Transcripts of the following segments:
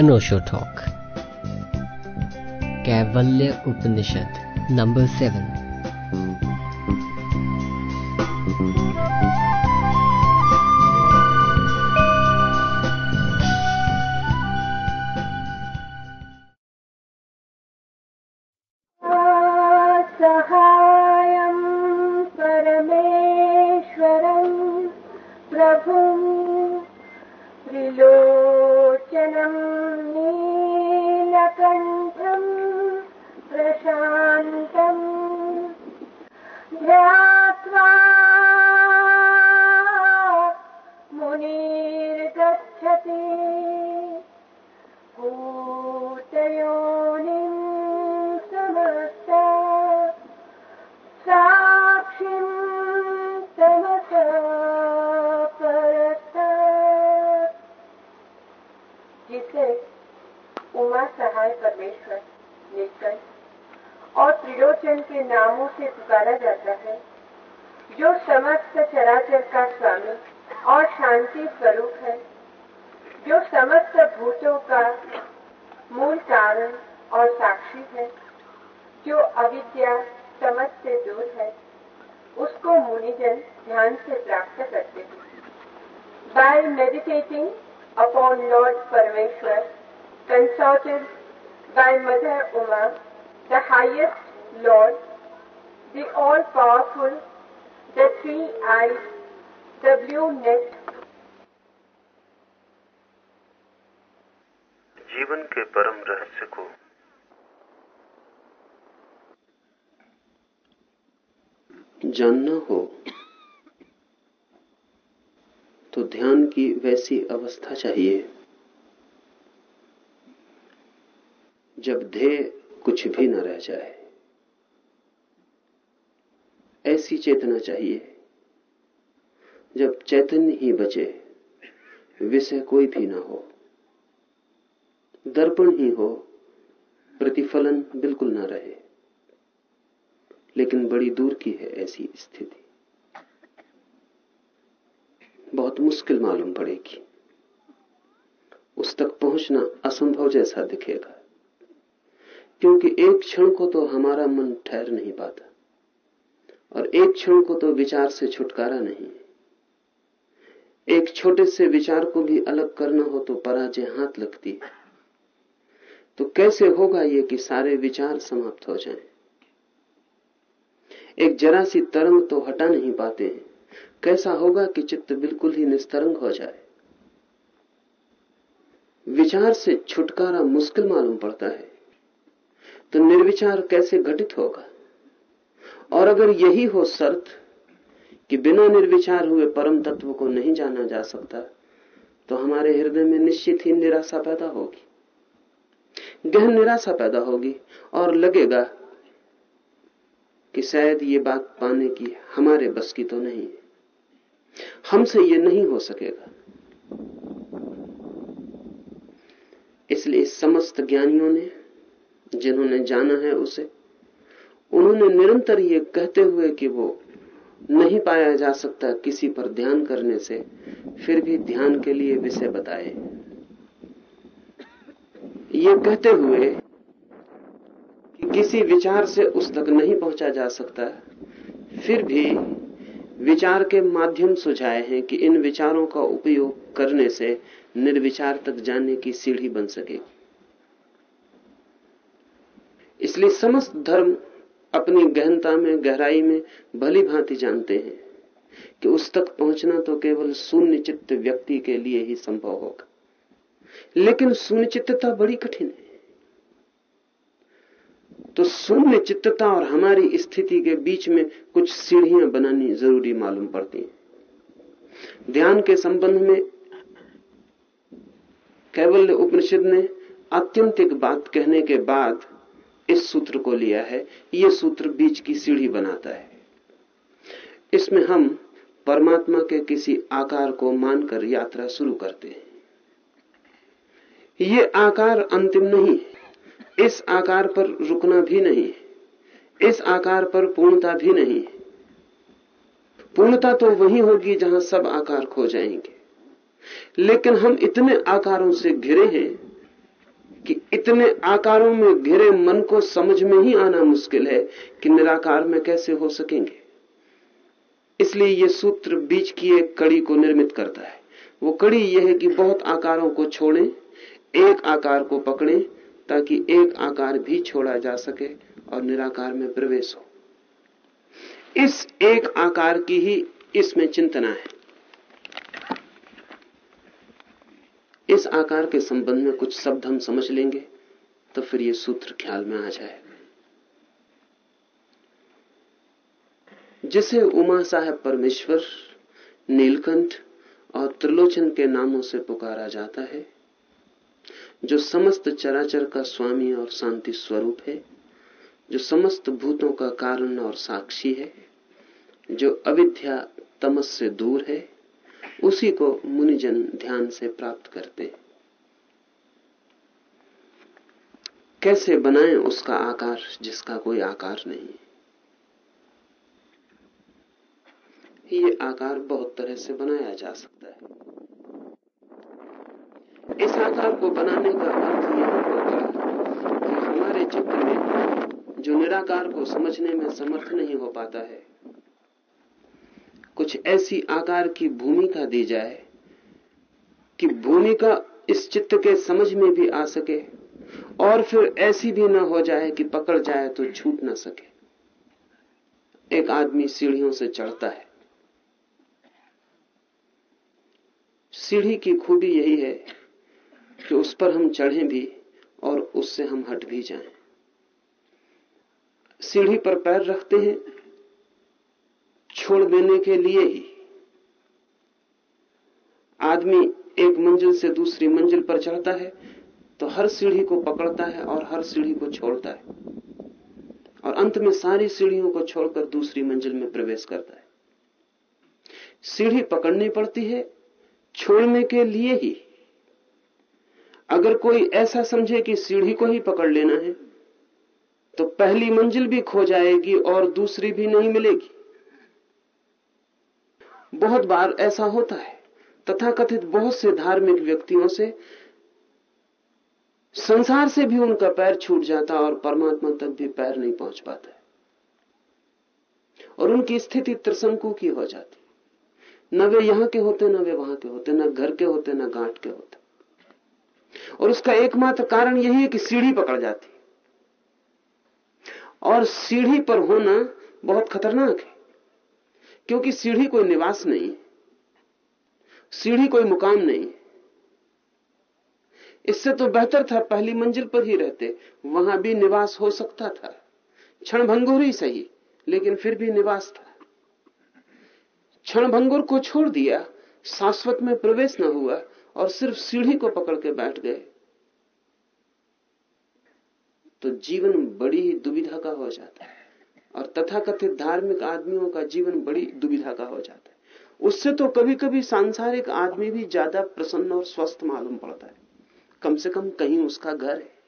अनोशो talk. कैवल्य उपनिषद number seven. चाहिए। जब चैतन्य ही बचे, विषय कोई भी ना हो, दर्पण ही हो, प्रतिफलन बिल्कुल ना रहे। लेकिन बड़ी दूर की है ऐसी स्थिति। बहुत मुश्किल मालूम पड़ेगी। उस तक पहुँचना असंभव जैसा दिखेगा। क्योंकि एक क्षण को तो हमारा मन ठहर नहीं पाता। और एक क्षण को तो विचार से छुटकारा नहीं एक छोटे से विचार को भी अलग करना हो तो पराजय हाथ लगती है। तो कैसे होगा ये कि सारे विचार समाप्त हो जाएँ? एक जरा सी तरंग तो हटा नहीं पाते हैं। कैसा होगा कि चित्त बिल्कुल ही निस्तरंग हो जाए? विचार से छुटकारा मुश्किल मालूम पड़ता है। तो निर्विचार कैसे घटित होगा? और अगर यही हो शर्त कि बिना निर्विचार हुए परम तत्व को नहीं जाना जा सकता तो हमारे हृदय में निश्चित ही निराशा पैदा होगी। गहन निराशा पैदा होगी और लगेगा कि शायद ये बात पाने की हमारे बस की तो नहीं हमसे ये नहीं हो सकेगा। इसलिए समस्त ज्ञानियों ने, जिन्होंने जाना है उसे उन्होंने निरंतर ये कहते हुए कि वो नहीं पाया जा सकता किसी पर ध्यान करने से, फिर भी ध्यान के लिए विषय बताए। ये कहते हुए कि किसी विचार से उस तक नहीं पहुँचा जा सकता, फिर भी विचार के माध्यम सुझाए हैं कि इन विचारों का उपयोग करने से निर्विचार तक जाने की सीढ़ी बन सकेगी इसलिए समस्त धर्म अपनी गहनता में, गहराई में भली भांति जानते हैं कि उस तक पहुँचना तो केवल शून्य चित्त व्यक्ति के लिए ही संभव होगा। लेकिन शून्य चित्तता बड़ी कठिन है। तो शून्य चित्तता और हमारी स्थिति के बीच में कुछ सीढ़ियाँ बनानी ज़रूरी मालूम पड़ती हैं। ध्यान के संबंध में कैवल्य उपनिषद ने आत्यंतिक बात कहने के बाद इस सूत्र को लिया है ये सूत्र बीच की सीढ़ी बनाता है। इसमें हम परमात्मा के किसी आकार को मानकर यात्रा शुरू करते हैं। ये आकार अंतिम नहीं इस आकार पर रुकना भी नहीं इस आकार पर पूर्णता भी नहीं पूर्णता तो वही होगी जहाँ सब आकार खो जाएँगे। लेकिन हम इतने आकारों से घिरे हैं इतने आकारों में, घिरे मन को समझ में ही आना मुश्किल है कि निराकार में कैसे हो सकेंगे। इसलिए यह सूत्र बीच की एक कड़ी को निर्मित करता है। वो कड़ी यह है कि बहुत आकारों को छोड़ें, एक आकार को पकड़ें, ताकि एक आकार भी छोड़ा जा सके और निराकार में प्रवेश हो। इस एक आकार की ही इसमें चिंतना है। इस आकार के संबंध में कुछ शब्द हम समझ लेंगे तो फिर ये सूत्र ख्याल में आ जाएगा। जिसे उमा साहेब परमेश्वर, नीलकंठ और त्रिलोचन के नामों से पुकारा जाता है, जो समस्त चराचर का स्वामी और शांति स्वरूप है, जो समस्त भूतों का कारण और साक्षी है, जो अविद्या तमस से दूर है उसी को मुनिजन ध्यान से प्राप्त करते। कैसे बनाएँ उसका आकार जिसका कोई आकार नहीं ये आकार बहुत तरह से बनाया जा सकता है। इस आकार को बनाने का अर्थ यह होगा कि हमारे चित्त में जो निराकार को समझने में समर्थ नहीं हो पाता है कुछ ऐसी आकार की भूमिका दी जाए कि भूमिका इस चित्त के समझ में भी आ सके और फिर ऐसी भी ना हो जाए कि पकड़ जाए तो छूट ना सके एक आदमी सीढ़ियों से चढ़ता है सीढ़ी की खूबी यही है कि उस पर हम चढ़ें भी और उससे हम हट भी जाएँ। सीढ़ी पर पैर रखते हैं छोड़ देने के लिए ही आदमी एक मंजिल से दूसरी मंजिल पर चढ़ता है तो हर सीढ़ी को पकड़ता है और हर सीढ़ी को छोड़ता है। और अंत में सारी सीढ़ियों को छोड़कर दूसरी मंजिल में प्रवेश करता है। सीढ़ी पकड़नी पड़ती है छोड़ने के लिए ही। अगर कोई ऐसा समझे कि सीढ़ी को ही पकड़ लेना है तो पहली मंजिल भी खो जाएगी और दूसरी भी नहीं मिलेगी। बहुत बार ऐसा होता है। तथाकथित बहुत से धार्मिक व्यक्तियों से संसार से भी उनका पैर छूट जाता और परमात्मा तक भी पैर नहीं पहुँच पाता और उनकी स्थिति त्रिशंकु की हो जाती न वे यहाँ के होते, न वे वहाँ के होते, न घर के होते, न गांठ के होते। और उसका एकमात्र कारण यही है कि सीढ़ी पकड़ जाती और सीढ़ी पर होना बहुत खतरनाक है। क्योंकि सीढ़ी कोई निवास नहीं, सीढ़ी कोई मुकाम नहीं। इससे तो बेहतर था पहली मंजिल पर ही रहते, वहाँ भी निवास हो सकता था। क्षण भंगुर ही सही, लेकिन फिर भी निवास था। क्षण भंगुर को छोड़ दिया, शाश्वत में प्रवेश न हुआ, और सिर्फ़ सीढ़ी को पकड़ के बैठ गए। तो जीवन बड़ी ही दुविधा का हो जाता है। और तथाकथित धार्मिक आदमियों का जीवन बड़ी दुविधा का हो जाता है। उससे तो कभी कभी सांसारिक आदमी भी ज़्यादा प्रसन्न और स्वस्थ मालूम पड़ता है। कम से कम कहीं उसका घर है।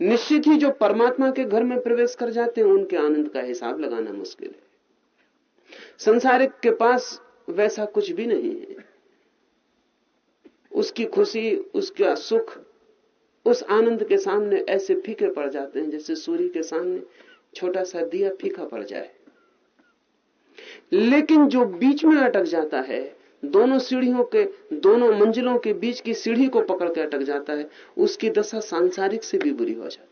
निश्चित ही जो परमात्मा के घर में प्रवेश कर जाते हैं, उनके आनंद का हिसाब लगाना मुश्किल है। संसारिक के पास वैसा कुछ भी नहीं है। उसकी खुशी, उसका सुख, उस आनंद के सामने ऐसे फीके पड़ जाते हैं जैसे सूर्य के सामने छोटा सा दिया फीका पड़ जाए। लेकिन जो बीच में अटक जाता है, दोनों सीढ़ियों के, दोनों मंजिलों के बीच की सीढ़ी को पकड़ के अटक जाता है, उसकी दशा सांसारिक से भी बुरी हो जाती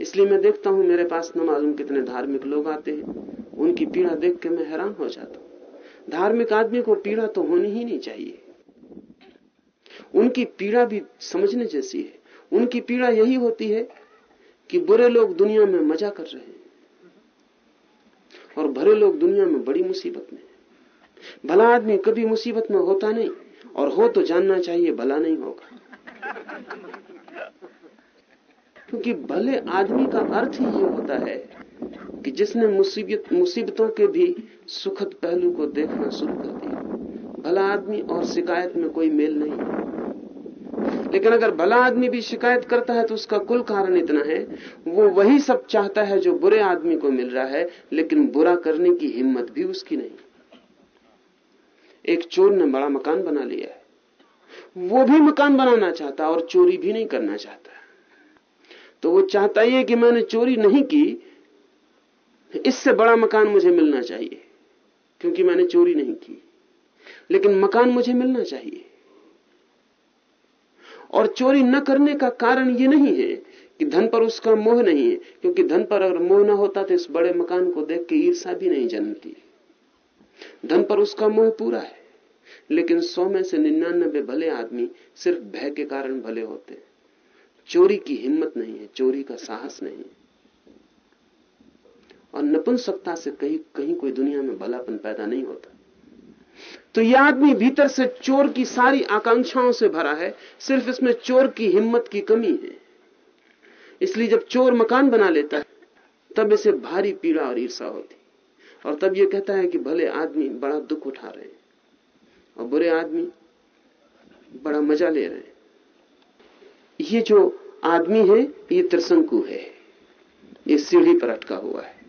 इसलिए मैं देखता हूँ, मेरे पास न मालूम कितने धार्मिक लोग आते हैं। उनकी पीड़ा देख के मैं हैरान हो जाता हूँ। धार्मिक आदमी को पीड़ा तो होनी ही नहीं चाहिए। उनकी पीड़ा भी समझने जैसी है। उनकी पीड़ा यही होती है कि बुरे लोग दुनिया में मज़ा कर रहे हैं और भरे लोग दुनिया में बड़ी मुसीबत में भला आदमी कभी मुसीबत में होता नहीं और हो तो जानना चाहिए भला नहीं होगा। क्योंकि भले आदमी का अर्थ ही ये होता है कि जिसने मुसीबत, मुसीबतों के भी सुखद पहलू को देखना शुरू कर दिया, भला आदमी और शिकायत में कोई मेल नहीं। है लेकिन अगर भला आदमी भी शिकायत करता है तो उसका कुल कारण इतना है, वो वही सब चाहता है जो बुरे आदमी को मिल रहा है, लेकिन बुरा करने की हिम्मत भी उसकी नहीं। एक चोर ने बड़ा मकान बना लिया है। वो भी मकान बनाना चाहता और चोरी भी नहीं करना चाहता। तो वो चाहता ही है कि मैंने चोरी नहीं की, इससे बड़ा मकान मुझे मिलना चाहिए, क्योंकि मैंने चोरी नहीं की। लेकिन मकान मुझे मिलना चाहिए। और चोरी न करने का कारण ये नहीं है कि धन पर उसका मोह नहीं है, क्योंकि धन पर अगर मोह न होता तो इस बड़े मकान को देख के ईर्षा भी नहीं जन्मती। धन पर उसका मोह पूरा है, लेकिन सौ में से निन्यानबे भले आदमी सिर्फ़ भय के कारण भले होते। हैं चोरी की हिम्मत नहीं है, चोरी का साहस नहीं है। और नपुंसकता से कहीं कहीं कोई दुनिया में भलापन पैदा नहीं होता। तो यह आदमी भीतर से चोर की सारी आकांक्षाओं से भरा है, सिर्फ़ इसमें चोर की हिम्मत की कमी है। इसलिए जब चोर मकान बना लेता है, तब इसे भारी पीड़ा और ईर्षा होती। और तब ये कहता है कि भले आदमी बड़ा दुख उठा रहे हैं और बुरे आदमी बड़ा मज़ा ले रहे हैं। ये जो आदमी है, ये त्रिशंकु है। ये सीढ़ी पर अटका हुआ है।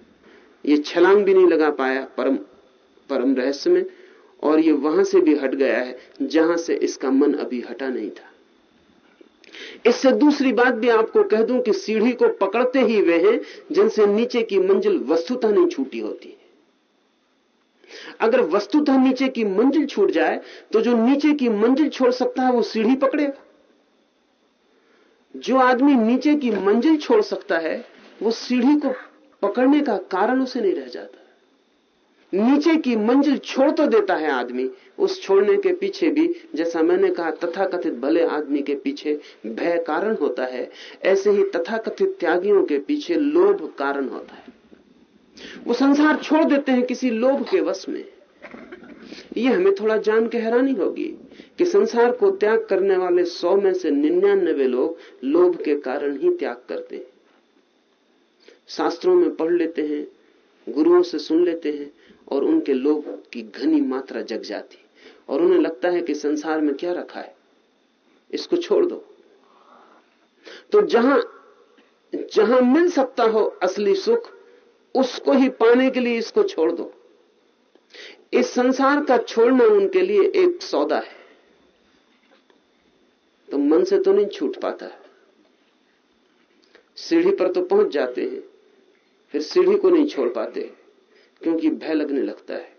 ये छलांग भी नहीं लगा पाया परम परम रहस्य में और ये वहाँ से भी हट गया है, जहाँ से इसका मन अभी हटा नहीं था। इससे दूसरी बात भी आपको कह दूँ कि सीढ़ी को पकड़ते ही वे हैं, जिनसे नीचे की मंजिल वस्तुतः नहीं छूटी होती अगर वस्तुतः नीचे की मंजिल छूट जाए तो जो नीचे की मंजिल छोड़ सकता है, वो सीढ़ी पकड़ेगा। जो आदमी नीचे की मंजिल छोड़ सकता है, वो सीढ़ी को पकड़ने का कारण उसे नहीं रह जाता। नीचे की मंजिल छोड़ तो देता है आदमी। उस छोड़ने के पीछे भी, जैसा मैंने कहा, तथाकथित भले आदमी के पीछे भय कारण होता है, ऐसे ही तथाकथित त्यागियों के पीछे लोभ कारण होता है। वो संसार छोड़ देते हैं किसी लोभ के वश में। ये हमें थोड़ा जान के हैरानी होगी कि संसार को त्याग करने वाले सौ में से निन्यानबे लोग लोभ के कारण ही त्याग करते हैं। शास्त्रों में पढ़ लेते हैं, गुरुओं से सुन लेते हैं और उनके लोभ की घनी मात्रा जग जाती और उन्हें लगता है कि संसार में क्या रखा है। इसको छोड़ दो। तो जहाँ जहाँ मिल सकता हो असली सुख, उसको ही पाने के लिए इसको छोड़ दो। इस संसार का छोड़ना उनके लिए एक सौदा है। तो मन से तो नहीं छूट पाता। है सीढ़ी पर तो पहुँच जाते हैं, फिर सीढ़ी को नहीं छोड़ पाते। क्योंकि भय लगने लगता है।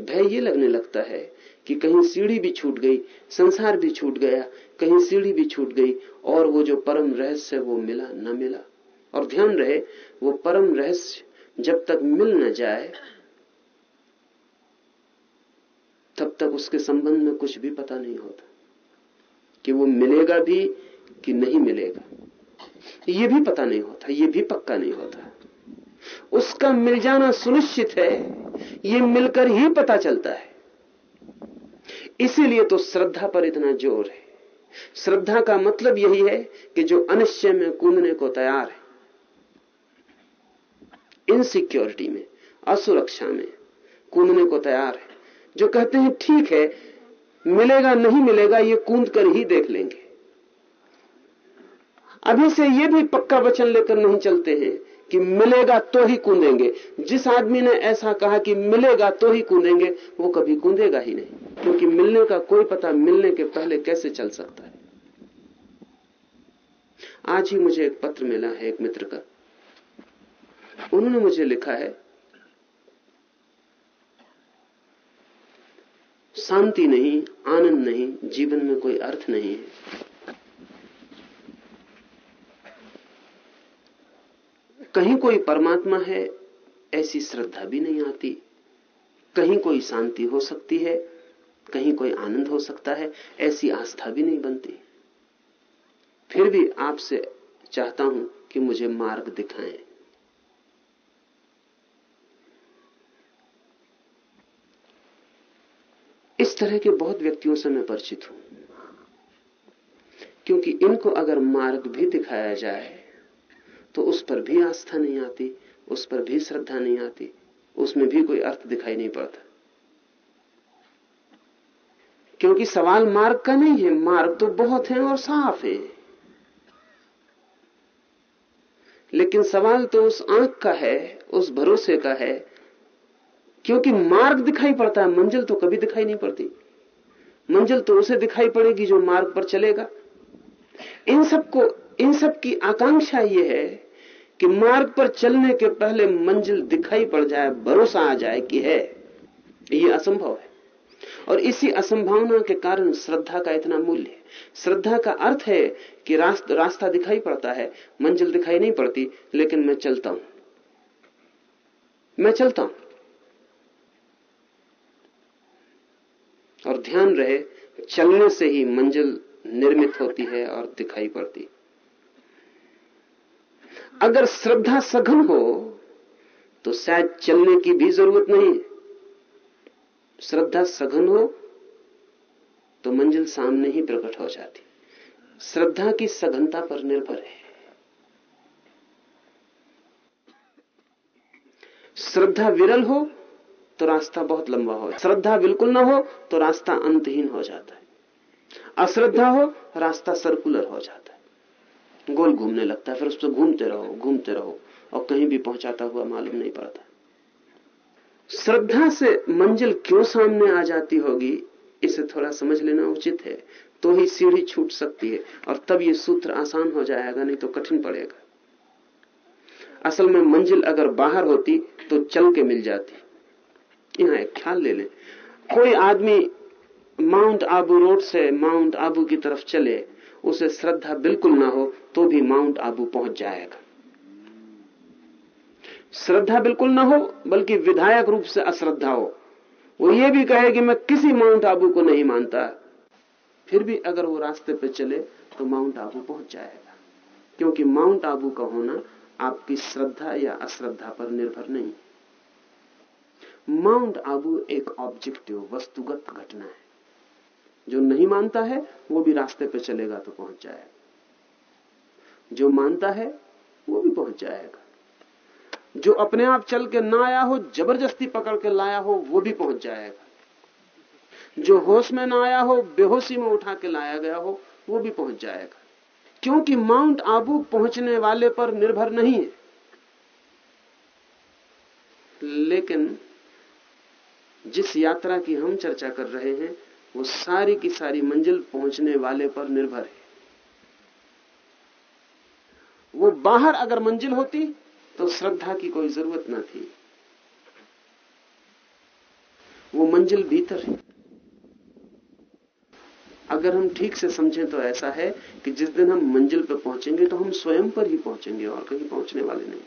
भय ये लगने लगता है कि कहीं सीढ़ी भी छूट गई, संसार भी छूट गया, कहीं सीढ़ी भी छूट गई और वो जो परम रहस्य है वो मिला न मिला। और ध्यान रहे, वो परम रहस्य जब तक मिल न जाए, तब तक उसके संबंध में कुछ भी पता नहीं होता। कि वो मिलेगा भी कि नहीं मिलेगा। ये भी पता नहीं होता, ये भी पक्का नहीं होता। उसका मिल जाना सुनिश्चित है, ये मिलकर ही पता चलता है। इसीलिए तो श्रद्धा पर इतना ज़ोर है। श्रद्धा का मतलब यही है कि जो अनिश्चय में कूदने को तैयार है इनसिक्योरिटी में, असुरक्षा में कूदने को तैयार है। जो कहते हैं, ठीक है, मिलेगा, नहीं मिलेगा, ये कूद कर ही देख लेंगे। अभी से ये भी पक्का वचन लेकर नहीं चलते हैं कि मिलेगा तो ही कूदेंगे। जिस आदमी ने ऐसा कहा कि मिलेगा तो ही कूदेंगे, वो कभी कूदेगा ही नहीं। क्योंकि मिलने का कोई पता मिलने के पहले कैसे चल सकता है। आज ही मुझे एक पत्र मिला है एक मित्र का। उन्होंने मुझे लिखा है, शांति नहीं, आनंद नहीं, जीवन में कोई अर्थ नहीं है। कहीं कोई परमात्मा है, ऐसी श्रद्धा भी नहीं आती। कहीं कोई शांति हो सकती है, कहीं कोई आनंद हो सकता है, ऐसी आस्था भी नहीं बनती। फिर भी आपसे चाहता हूँ कि मुझे मार्ग दिखाएँ। इस तरह के बहुत व्यक्तियों से मैं परिचित हूँ। क्योंकि इनको अगर मार्ग भी दिखाया जाए तो उस पर भी आस्था नहीं आती, उस पर भी श्रद्धा नहीं आती, उसमें भी कोई अर्थ दिखाई नहीं पड़ता। क्योंकि सवाल मार्ग का नहीं है, मार्ग तो बहुत है और साफ़ है। लेकिन सवाल तो उस आँख का है, उस भरोसे का है, क्योंकि मार्ग दिखाई पड़ता है, मंजिल तो कभी दिखाई नहीं पड़ती। मंजिल तो उसे दिखाई पड़ेगी जो मार्ग पर चलेगा। इन सबको, इन सब की आकांक्षा ये है कि मार्ग पर चलने के पहले मंजिल दिखाई पड़ जाए भरोसा आ जाए कि है ये असंभव है। और इसी असंभावना के कारण श्रद्धा का इतना मूल्य है। श्रद्धा का अर्थ है कि रास्त, रास्ता दिखाई पड़ता है मंजिल दिखाई नहीं पड़ती लेकिन मैं चलता हूँ। मैं चलता हूँ। और ध्यान रहे चलने से ही मंजिल निर्मित होती है और दिखाई पड़ती अगर श्रद्धा सघन हो तो शायद चलने की भी ज़रूरत नहीं श्रद्धा सघन हो तो मंजिल सामने ही प्रकट हो जाती। श्रद्धा की सघनता पर निर्भर है। श्रद्धा विरल हो तो रास्ता बहुत लंबा हो श्रद्धा बिल्कुल ना हो तो रास्ता अंतहीन हो जाता है। अश्रद्धा हो, रास्ता सर्कुलर हो जाता है। गोल घूमने लगता है, फिर उस पर घूमते रहो घूमते रहो, और कहीं भी पहुंचाता हुआ मालूम नहीं पड़ता। श्रद्धा से मंजिल क्यों सामने आ जाती होगी, इसे थोड़ा समझ लेना उचित है। तो ही सीढ़ी छूट सकती है, और तब ये सूत्र आसान हो जाएगा, नहीं तो कठिन पड़ेगा। असल में मंजिल अगर बाहर होती तो चल के मिल जाती। यहाँ एक ख्याल ले लें। कोई आदमी माउंट आबू रोड से माउंट आबू की तरफ़ चले उसे श्रद्धा बिल्कुल ना हो तो भी माउंट आबू पहुँच जाएगा। श्रद्धा बिल्कुल ना हो, बल्कि विधायक रूप से अश्रद्धा हो। वो ये भी कहे कि मैं किसी माउंट आबू को नहीं मानता। फिर भी अगर वो रास्ते पे चले तो माउंट आबू पहुँच जाएगा। क्योंकि माउंट आबू का होना आपकी श्रद्धा या अश्रद्धा पर निर्भर नहीं। माउंट आबू एक ऑब्जेक्टिव वस्तुगत घटना है। जो नहीं मानता है, वो भी रास्ते पे चलेगा तो पहुँच जाएगा। जो मानता है, वो भी पहुँच जाएगा। जो अपने आप चल के ना आया हो, ज़बरदस्ती पकड़ के लाया हो, वो भी पहुँच जाएगा। जो होश में ना आया हो, बेहोशी में उठा के लाया गया हो, वो भी पहुँच जाएगा। क्योंकि माउंट आबू पहुँचने वाले पर निर्भर नहीं है। लेकिन जिस यात्रा की हम चर्चा कर रहे हैं वो सारी की सारी मंजिल पहुँचने वाले पर निर्भर है। वो बाहर अगर मंजिल होती तो श्रद्धा की कोई ज़रूरत ना थी। वो मंजिल भीतर है। अगर हम ठीक से समझें तो ऐसा है कि जिस दिन हम मंजिल पर पहुँचेंगे तो हम स्वयं पर ही पहुँचेंगे और कहीं पहुँचने वाले नहीं।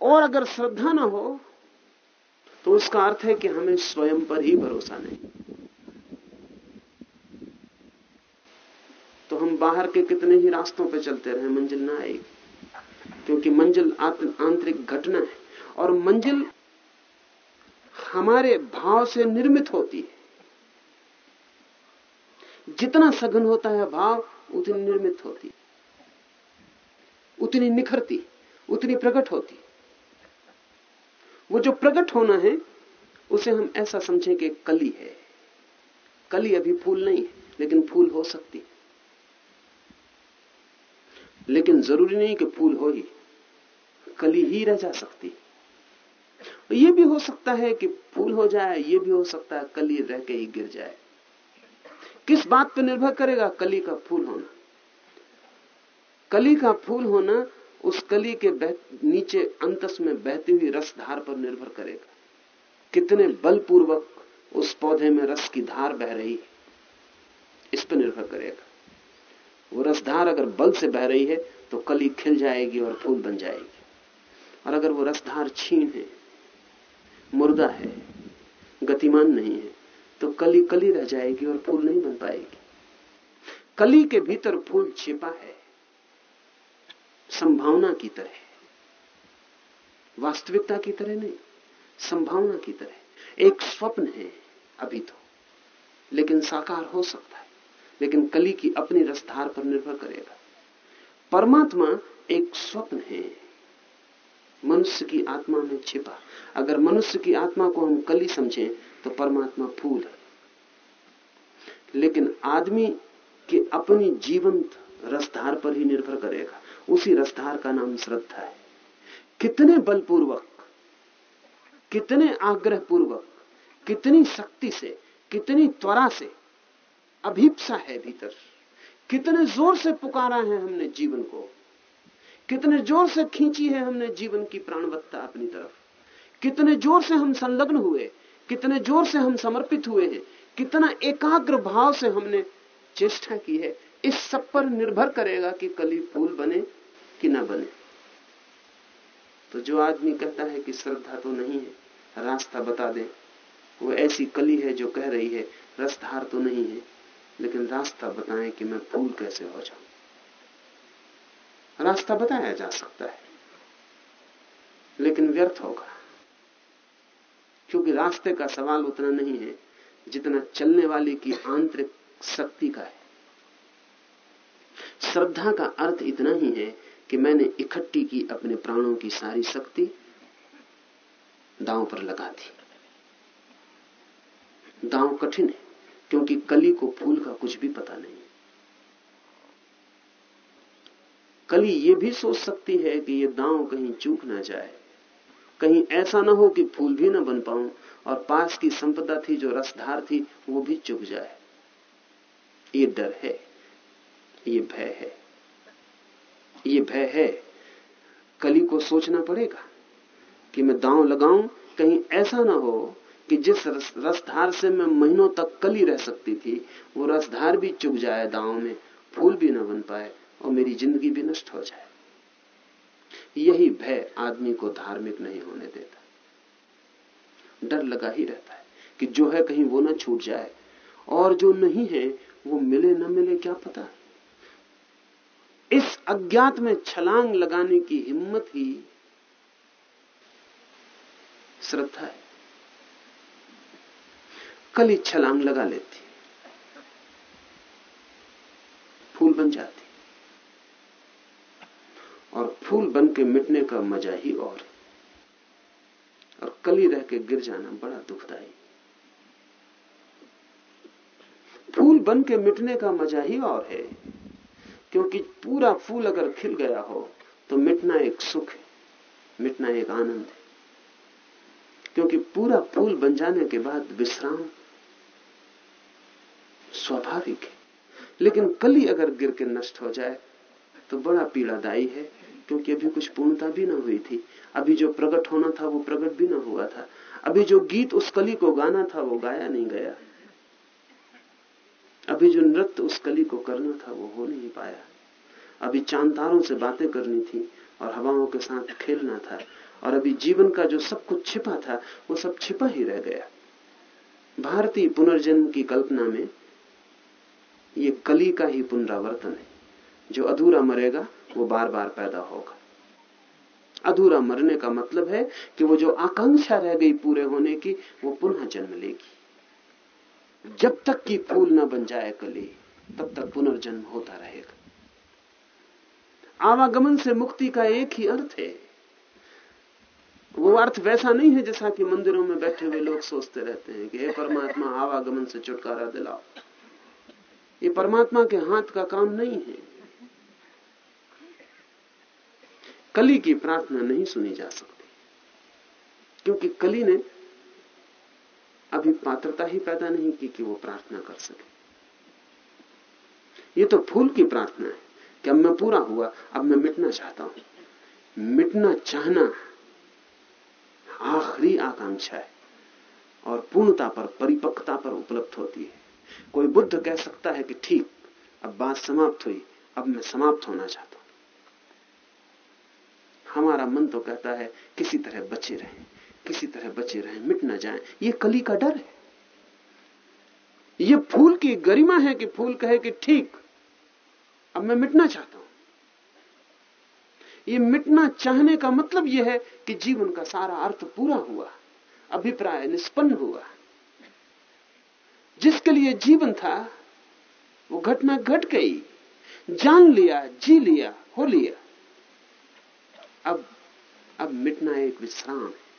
और अगर श्रद्धा ना हो तो उसका अर्थ है कि हमें स्वयं पर ही भरोसा नहीं। तो हम बाहर के कितने ही रास्तों पर चलते रहे, मंजिल ना आएगी। क्योंकि मंजिल आंतरिक घटना है। और मंजिल हमारे भाव से निर्मित होती है। जितना सघन होता है भाव, उतनी निर्मित होती उतनी निखरती, उतनी प्रकट होती वो जो प्रकट होना है, उसे हम ऐसा समझें कि कली है। कली अभी फूल नहीं है लेकिन फूल हो सकती है। लेकिन ज़रूरी नहीं कि फूल हो ही। कली ही रह जा सकती ये भी हो सकता है कि फूल हो जाए, ये भी हो सकता है कली रह के ही गिर जाए। किस बात पर निर्भर करेगा? कली का फूल होना। कली का फूल होना उस कली के नीचे अंतस में बहती हुई रस धार पर निर्भर करेगा। कितने बलपूर्वक उस पौधे में रस की धार बह रही है, इस पर निर्भर करेगा। वो रसधार अगर बल से बह रही है तो कली खिल जाएगी और फूल बन जाएगी। और अगर वो रसधार छीन है, मुर्दा है, गतिमान नहीं है तो कली कली रह जाएगी और फूल नहीं बन पाएगी। कली के भीतर फूल छिपा है। संभावना की तरह वास्तविकता की तरह नहीं, संभावना की तरह एक स्वप्न है अभी तो लेकिन साकार हो सकता है, लेकिन कली की अपनी रसधार पर निर्भर करेगा। परमात्मा एक स्वप्न है, मनुष्य की आत्मा में छिपा। अगर मनुष्य की आत्मा को हम कली समझें तो परमात्मा फूल है। लेकिन आदमी के अपनी जीवंत रसधार पर ही निर्भर करेगा। उसी रसधार का नाम श्रद्धा है। कितने बलपूर्वक, कितने आग्रह पूर्वक कितनी शक्ति से, कितनी त्वरा से, अभिप्सा है भीतर। कितने ज़ोर से पुकारा है हमने जीवन को। कितने ज़ोर से खींची है हमने जीवन की प्राणवत्ता अपनी तरफ़। कितने ज़ोर से हम संलग्न हुए, कितने ज़ोर से हम समर्पित हुए हैं, कितना एकाग्र भाव से हमने चेष्टा की है, इस सब पर निर्भर करेगा कि कली फूल बने कि ना बने। तो जो आदमी कहता है कि श्रद्धा तो नहीं है, रास्ता बता दे। वो ऐसी कली है जो कह रही है, रसधार तो नहीं है, लेकिन रास्ता बताएँ कि मैं फूल कैसे हो जाऊँ। रास्ता बताया जा सकता है, लेकिन व्यर्थ होगा। क्योंकि रास्ते का सवाल उतना नहीं है जितना चलने वाले की आंतरिक शक्ति का है। श्रद्धा का अर्थ इतना ही है कि मैंने इकट्ठी की अपने प्राणों की सारी शक्ति दांव पर लगा दी। दांव कठिन है, क्योंकि कली को फूल का कुछ भी पता नहीं। कली ये भी सोच सकती है कि ये दांव कहीं चूक ना जाए, कहीं ऐसा ना हो कि फूल भी ना बन पाऊँ, और पास की संपदा थी, जो रसधार थी, वो भी चुक जाए। ये डर है, ये भय है। ये भय है। कली को सोचना पड़ेगा कि मैं दांव लगाऊँ कहीं ऐसा ना हो कि जिस रस, रसधार से मैं महीनों तक कली रह सकती थी वो रसधार भी चुक जाए दांव में फूल भी न बन पाए और मेरी ज़िंदगी भी नष्ट हो जाए। यही भय आदमी को धार्मिक नहीं होने देता। डर लगा ही रहता है कि जो है कहीं वो ना छूट जाए और जो नहीं है वो मिले न मिले क्या पता? इस अज्ञात में छलांग लगाने की हिम्मत ही श्रद्धा है। कली छलांग लगा लेती। फूल बन जाती। और फूल बन के मिटने का मज़ा ही और। है और कली रह के गिर जाना बड़ा दुखदाई फूल बन के मिटने का मज़ा ही और है। क्योंकि पूरा फूल अगर खिल गया हो तो मिटना एक सुख है, मिटना एक आनंद है। क्योंकि पूरा फूल बन जाने के बाद विश्राम स्वाभाविक है। लेकिन कली अगर गिर के नष्ट हो जाए तो बड़ा पीड़ादायी है, क्योंकि अभी कुछ पूर्णता भी ना हुई थी। अभी जो प्रकट होना था, वो प्रकट भी ना हुआ था। अभी जो गीत उस कली को गाना था, वो गाया नहीं गया। अभी जो नृत्य उस कली को करना था, वो हो नहीं पाया। अभी चांतारों से बातें करनी थी और हवाओं के साथ खेलना था और अभी जीवन का जो सब कुछ छिपा था, वो सब छिपा ही रह गया। भारतीय पुनर्जन्म की कल्पना में ये कली का ही पुनरावर्तन है। जो अधूरा मरेगा, वो बार बार पैदा होगा। अधूरा मरने का मतलब है कि वो जो आकांक्षा रह गई पूरे होने की, वो पुनः जन्म लेगी। जब तक कि फूल न बन जाए कली, तब तक पुनर्जन्म होता रहेगा। आवागमन से मुक्ति का एक ही अर्थ है। वो अर्थ वैसा नहीं है जैसा कि मंदिरों में बैठे हुए लोग सोचते रहते हैं कि हे परमात्मा, आवागमन से छुटकारा दिलाओ। ये परमात्मा के हाथ का काम नहीं है। कली की प्रार्थना नहीं सुनी जा सकती, क्योंकि कली ने अभी पात्रता ही पैदा नहीं की कि वो प्रार्थना कर सके। ये तो फूल की प्रार्थना है कि अब मैं पूरा हुआ, अब मैं मिटना चाहता हूँ। मिटना चाहना आखिरी आकांक्षा है और पूर्णता पर, परिपक्वता पर उपलब्ध होती है। कोई बुद्ध कह सकता है कि ठीक, अब बात समाप्त हुई, अब मैं समाप्त होना चाहता हूँ। हमारा मन तो कहता है, किसी तरह बचे रहें। किसी तरह बचे रहें, मिट ना जाए। ये कली का डर है। ये फूल की गरिमा है कि फूल कहे कि ठीक, अब मैं मिटना चाहता हूँ। ये मिटना चाहने का मतलब यह है कि जीवन का सारा अर्थ पूरा हुआ, अभिप्राय निष्पन्न हुआ। जिसके लिए जीवन था, वो घटना घट गट गई। जान लिया, जी लिया, हो लिया। अब अब मिटना एक विश्राम है।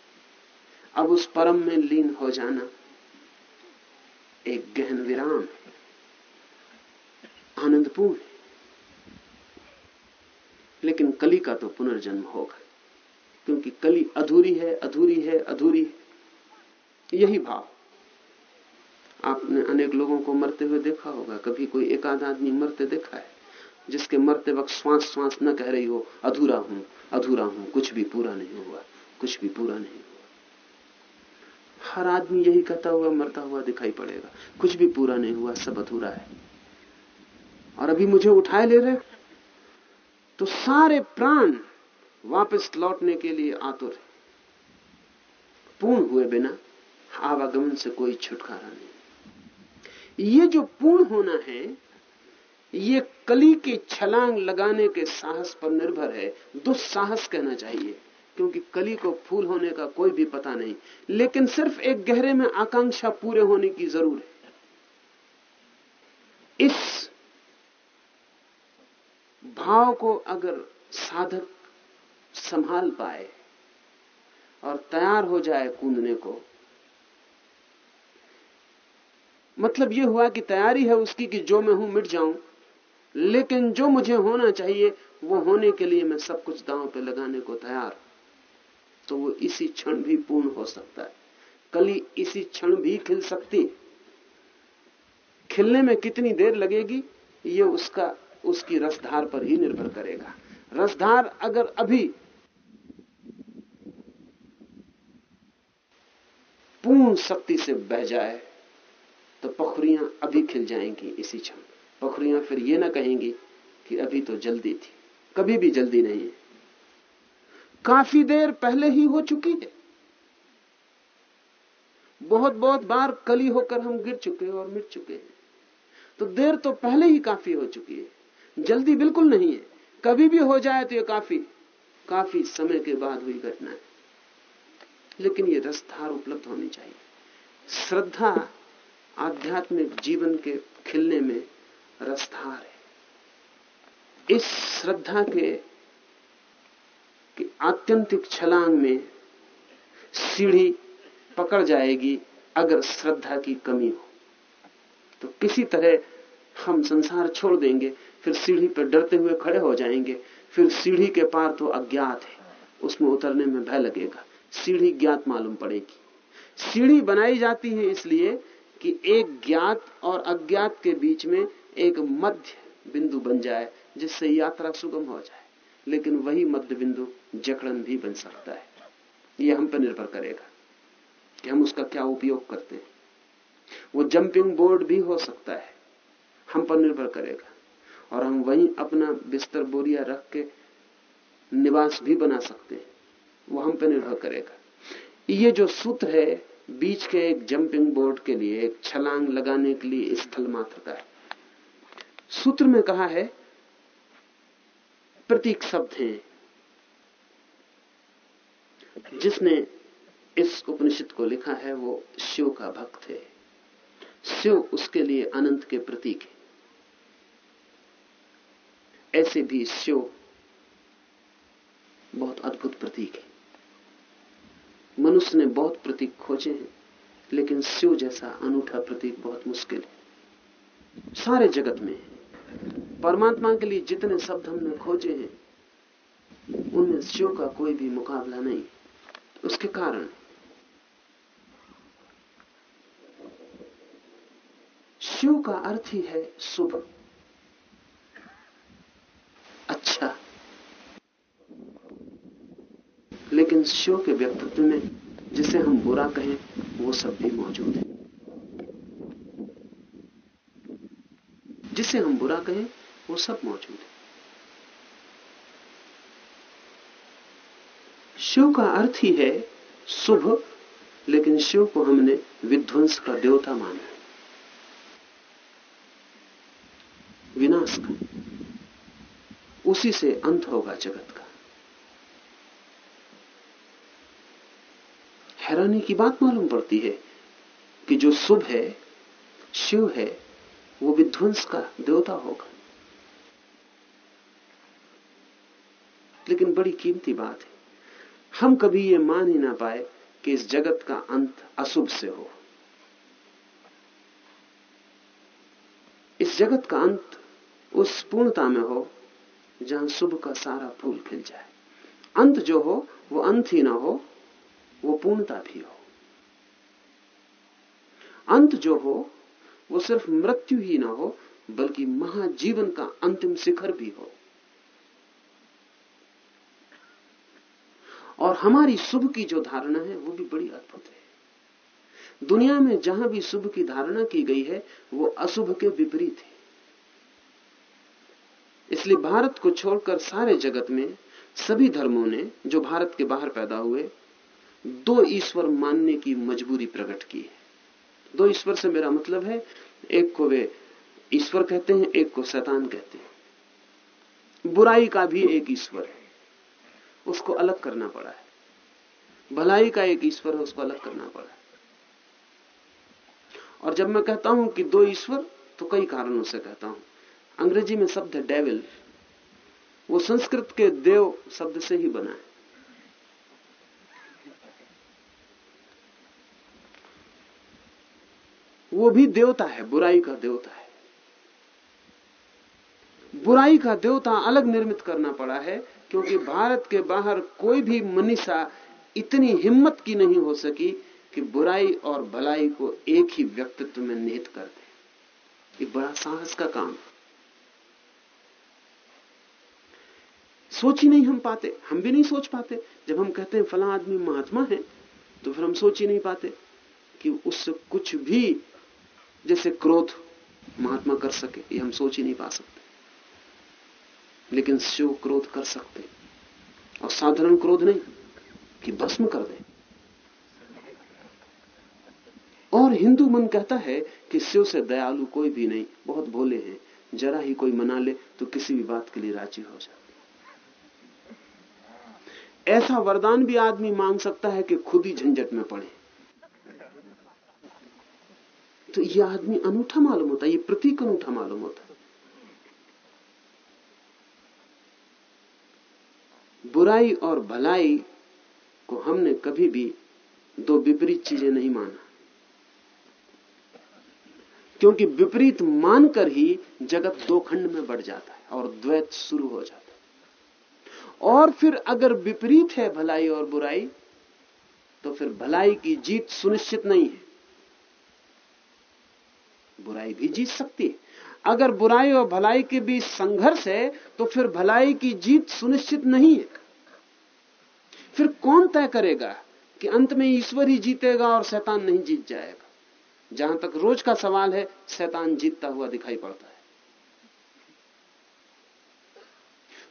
अब उस परम में लीन हो जाना। एक गहन विराम। आनंदपूर्ण। लेकिन कली का तो पुनर्जन्म होगा। क्योंकि कली अधूरी है अधूरी है अधूरी है। यही भाव। आपने अनेक लोगों को मरते हुए देखा होगा। कभी कोई एक आध आदमी मरते देखा है, जिसके मरते वक्त श्वास श्वास न कह रही हो, अधूरा हूँ अधूरा हूँ, कुछ भी पूरा नहीं हुआ, कुछ भी पूरा नहीं हर आदमी यही कहता हुआ, मरता हुआ दिखाई पड़ेगा। कुछ भी पूरा नहीं हुआ, सब अधूरा है। और अभी मुझे उठाए ले रहे तो सारे प्राण वापस लौटने के लिए आतुर पूर्ण हुए बिना आवागमन से कोई छुटकारा नहीं। ये जो पूर्ण होना है, ये कली की छलांग लगाने के साहस पर निर्भर है। दुस्साहस कहना चाहिए। क्योंकि कली को फूल होने का कोई भी पता नहीं। लेकिन सिर्फ़ एक गहरे में आकांक्षा पूरे होने की ज़रूर है। इस भाव को अगर साधक संभाल पाए और तैयार हो जाए कूदने को मतलब यह हुआ कि तैयारी है उसकी कि जो मैं हूँ मिट जाऊँ। लेकिन जो मुझे होना चाहिए, वो होने के लिए मैं सब कुछ दांव पे लगाने को तैयार तो वो इसी क्षण भी पूर्ण हो सकता है। कली इसी क्षण भी खिल सकती खिलने में कितनी देर लगेगी, ये उसका, उसकी रसधार पर ही निर्भर करेगा। रसधार अगर अभी पूर्ण शक्ति से बह जाए तो पखरियाँ अभी खिल जाएँगी इसी क्षण। पखरियाँ फिर ये ना कहेंगी कि अभी तो जल्दी थी, कभी भी जल्दी नहीं है। काफ़ी देर पहले ही हो चुकी है। बहुत बहुत बार कली होकर हम गिर चुके और मिट चुके हैं। तो देर तो पहले ही काफ़ी हो चुकी है। जल्दी बिल्कुल नहीं है। कभी भी हो जाए तो ये काफ़ी काफ़ी समय के बाद हुई घटना है। लेकिन ये रसधार उपलब्ध होनी चाहिए। श्रद्धा आध्यात्मिक जीवन के खिलने में रसधार है। इस श्रद्धा के, के आत्यंतिक छलांग में सीढ़ी पकड़ जाएगी अगर श्रद्धा की कमी हो। तो किसी तरह हम संसार छोड़ देंगे, फिर सीढ़ी पर डरते हुए खड़े हो जाएँगे, फिर सीढ़ी के पार तो अज्ञात है, उसमें उतरने में भय लगेगा। सीढ़ी ज्ञात मालूम पड़ेगी। सीढ़ी बनाई जाती है इसलिए कि एक ज्ञात और अज्ञात के बीच में एक मध्य बिंदु बन जाए, जिससे यात्रा सुगम हो जाए। लेकिन वही मध्य बिंदु जकड़न भी बन सकता है। यह हम पर निर्भर करेगा कि हम उसका क्या उपयोग करते हैं। वो जंपिंग बोर्ड भी हो सकता है, हम पर निर्भर करेगा। और हम वहीं अपना बिस्तर बोरिया रख के निवास भी बना सकते हैं। वो हम पर निर्भर करेगा। ये जो सूत्र है, बीच के एक जंपिंग बोर्ड के लिए, एक छलांग लगाने के लिए स्थल मात्र का है। सूत्र में कहा है प्रतीक शब्द है जिसने इस उपनिषद को लिखा है, वो शिव का भक्त है। शिव उसके लिए अनंत के प्रतीक है। ऐसे भी शिव बहुत अद्भुत प्रतीक है। मनुष्य ने बहुत प्रतीक खोजे हैं, लेकिन शिव जैसा अनूठा प्रतीक बहुत मुश्किल है। सारे जगत में परमात्मा के लिए जितने शब्द हमने खोजे हैं, उनमें शिव का कोई भी मुकाबला नहीं। उसके कारण शिव का अर्थ ही है शुभ। अच्छा। लेकिन शिव के व्यक्तित्व में जिसे हम बुरा कहें, वो सब भी मौजूद है। जिसे हम बुरा कहें वो सब मौजूद है। शिव का अर्थ ही है शुभ, लेकिन शिव को हमने विध्वंस का देवता माना है। विनाश का उसी से अंत होगा जगत का। हैरानी की बात मालूम पड़ती है कि जो शुभ है, शिव है, वो विध्वंस का देवता होगा। लेकिन बड़ी कीमती बात है। हम कभी ये मान ही ना पाए कि इस जगत का अंत अशुभ से हो। इस जगत का अंत उस पूर्णता में हो जहाँ शुभ का सारा फूल खिल जाए। अंत जो हो, वो अंत ही ना हो, वो पूर्णता भी हो। अंत जो हो, वो सिर्फ़ मृत्यु ही ना हो, बल्कि महाजीवन का अंतिम शिखर भी हो। और हमारी शुभ की जो धारणा है, वो भी बड़ी अद्भुत है। दुनिया में जहाँ भी शुभ की धारणा की गई है, वो अशुभ के विपरीत है। इसलिए भारत को छोड़कर सारे जगत में सभी धर्मों ने, जो भारत के बाहर पैदा हुए, दो ईश्वर मानने की मजबूरी प्रकट की है। दो ईश्वर से मेरा मतलब है, एक को वे ईश्वर कहते हैं, एक को शैतान कहते हैं। बुराई का भी एक ईश्वर है। उसको अलग करना पड़ा है। भलाई का एक ईश्वर है, उसको अलग करना पड़ा है। और जब मैं कहता हूँ कि दो ईश्वर तो कई कारणों से कहता हूँ। अंग्रेज़ी में शब्द है डेविल वो संस्कृत के देव शब्द से ही बना है। वो भी देवता है, बुराई का देवता है। बुराई का देवता अलग निर्मित करना पड़ा है क्योंकि भारत के बाहर कोई भी मनीषा इतनी हिम्मत की नहीं हो सकी कि बुराई और भलाई को एक ही व्यक्तित्व में निहित कर दे। ये बड़ा साहस का काम सोच ही नहीं हम पाते, हम भी नहीं सोच पाते। जब हम कहते हैं फला आदमी महात्मा है तो फिर हम सोच ही नहीं पाते कि उससे कुछ भी जैसे क्रोध महात्मा कर सके, ये हम सोच ही नहीं पा सकते। लेकिन शिव क्रोध कर सकते और साधारण क्रोध नहीं, कि भस्म कर दे। और हिंदू मन कहता है कि शिव से दयालु कोई भी नहीं, बहुत भोले हैं। जरा ही कोई मना ले तो किसी भी बात के लिए राज़ी हो जाते ऐसा वरदान भी आदमी मांग सकता है कि खुद ही झंझट में पड़े। तो यह आदमी अनूठा मालूम होता है, ये प्रतीक अनूठा मालूम होता है। बुराई और भलाई को हमने कभी भी दो विपरीत चीज़ें नहीं माना। क्योंकि विपरीत मानकर ही जगत दो खंड में बढ़ जाता है और द्वैत शुरू हो जाता है। और फिर अगर विपरीत है भलाई और बुराई तो फिर भलाई की जीत सुनिश्चित नहीं है। बुराई भी जीत सकती है। अगर बुराई और भलाई के बीच संघर्ष है तो फिर भलाई की जीत सुनिश्चित नहीं है। फिर कौन तय करेगा कि अंत में ईश्वर ही जीतेगा और शैतान नहीं जीत जाएगा? जहाँ तक रोज का सवाल है, शैतान जीतता हुआ दिखाई पड़ता है।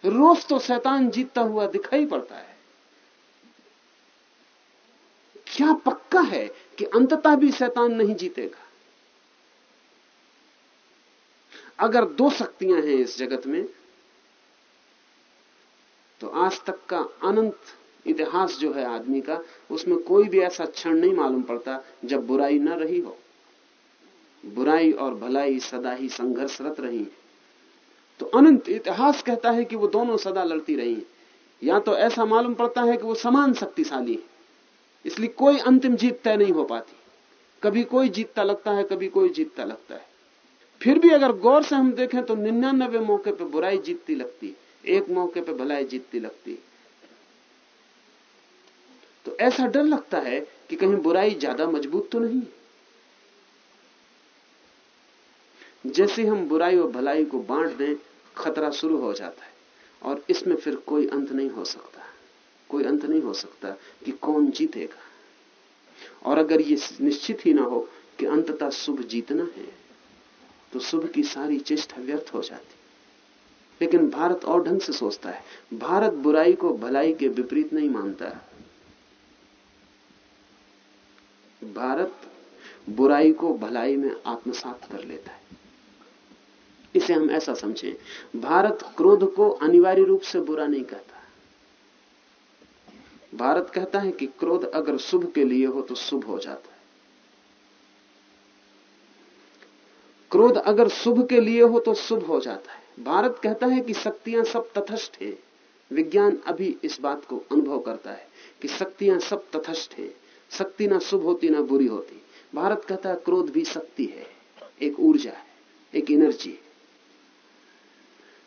रोज तो शैतान जीतता हुआ दिखाई पड़ता है। क्या पक्का है कि अंततः भी शैतान नहीं जीतेगा? अगर दो शक्तियाँ हैं इस जगत में तो आज तक का अनंत इतिहास जो है आदमी का, उसमें कोई भी ऐसा क्षण नहीं मालूम पड़ता जब बुराई न रही हो। बुराई और भलाई सदा ही संघर्षरत रही तो अनंत इतिहास कहता है कि वो दोनों सदा लड़ती रही या तो ऐसा मालूम पड़ता है कि वो समान शक्तिशाली है। इसलिए कोई अंतिम जीत तय नहीं हो पाती। कभी कोई जीतता लगता है, कभी कोई जीतता लगता है। फिर भी अगर गौर से हम देखें तो निन्यानबे मौके पर बुराई जीतती लगती, एक मौके पर भलाई जीतती लगती। तो ऐसा डर लगता है कि कहीं बुराई ज़्यादा मज़बूत तो नहीं जैसे हम बुराई और भलाई को बांट दें, खतरा शुरू हो जाता है और इसमें फिर कोई अंत नहीं हो सकता। कोई अंत नहीं हो सकता कि कौन जीतेगा। और अगर ये निश्चित ही ना हो कि अंततः शुभ जीतना है तो शुभ की सारी चेष्टा व्यर्थ हो जाती। लेकिन भारत और ढंग से सोचता है। भारत बुराई को भलाई के विपरीत नहीं मानता। भारत बुराई को भलाई में आत्मसात कर लेता है। इसे हम ऐसा समझें, भारत क्रोध को अनिवार्य रूप से बुरा नहीं कहता। भारत कहता है कि क्रोध अगर शुभ के लिए हो तो शुभ हो जाता है। क्रोध अगर शुभ के लिए हो तो शुभ हो जाता है। भारत कहता है कि शक्तियाँ सब तथस्थ है। विज्ञान अभी इस बात को अनुभव करता है कि शक्तियाँ सब तथस्थ है। शक्ति ना शुभ होती, ना बुरी होती। भारत कहता है, क्रोध भी शक्ति है। एक ऊर्जा है, एक एनर्जी है।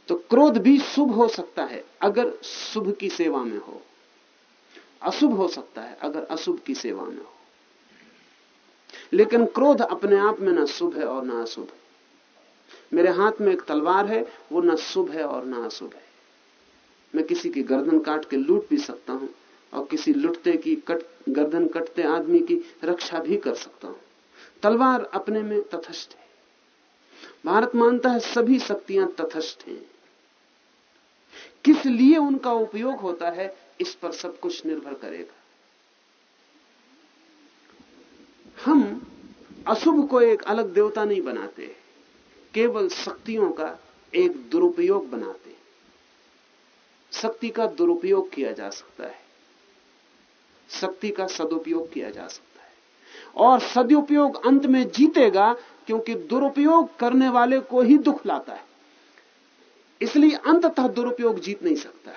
तो क्रोध भी शुभ हो सकता है, अगर शुभ की सेवा में हो। अशुभ हो सकता है, अगर अशुभ की सेवा में हो। लेकिन क्रोध अपने आप में ना शुभ है और ना अशुभ है। मेरे हाथ में एक तलवार है, वो ना शुभ है और ना अशुभ है। मैं किसी की गर्दन काट के लूट भी सकता हूँ और किसी लुटते की, कट, गर्दन कटते आदमी की रक्षा भी कर सकता हूँ। तलवार अपने में तथस्थ है। भारत मानता है सभी शक्तियाँ तथस्थ हैं। किस लिए उनका उपयोग होता है, इस पर सब कुछ निर्भर करेगा। हम अशुभ को एक अलग देवता नहीं बनाते, केवल शक्तियों का एक दुरुपयोग बनाते शक्ति का दुरुपयोग किया जा सकता है। शक्ति का सदुपयोग किया जा सकता है। और सदुपयोग अंत में जीतेगा क्योंकि दुरुपयोग करने वाले को ही दुख लाता है। इसलिए अंततः दुरुपयोग जीत नहीं सकता।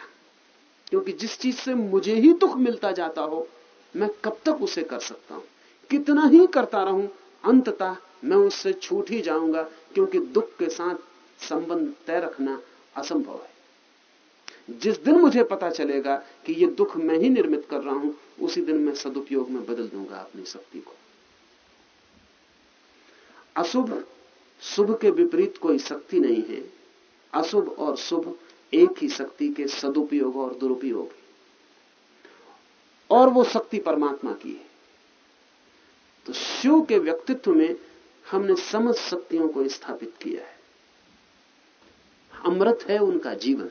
क्योंकि जिस चीज़ से मुझे ही दुख मिलता जाता हो, मैं कब तक उसे कर सकता हूँ? कितना ही करता रहूँ, अंततः मैं उससे छूट ही जाऊँगा, क्योंकि दुख के साथ संबंध तय रखना असंभव है। जिस दिन मुझे पता चलेगा कि ये दुख मैं ही निर्मित कर रहा हूँ, उसी दिन मैं सदुपयोग में बदल दूँगा अपनी शक्ति को। अशुभ, शुभ के विपरीत कोई शक्ति नहीं है। अशुभ और शुभ एक ही शक्ति के सदुपयोग और दुरुपयोग और वो शक्ति परमात्मा की है। तो शिव के व्यक्तित्व में हमने समझ शक्तियों को स्थापित किया है। अमृत है उनका जीवन।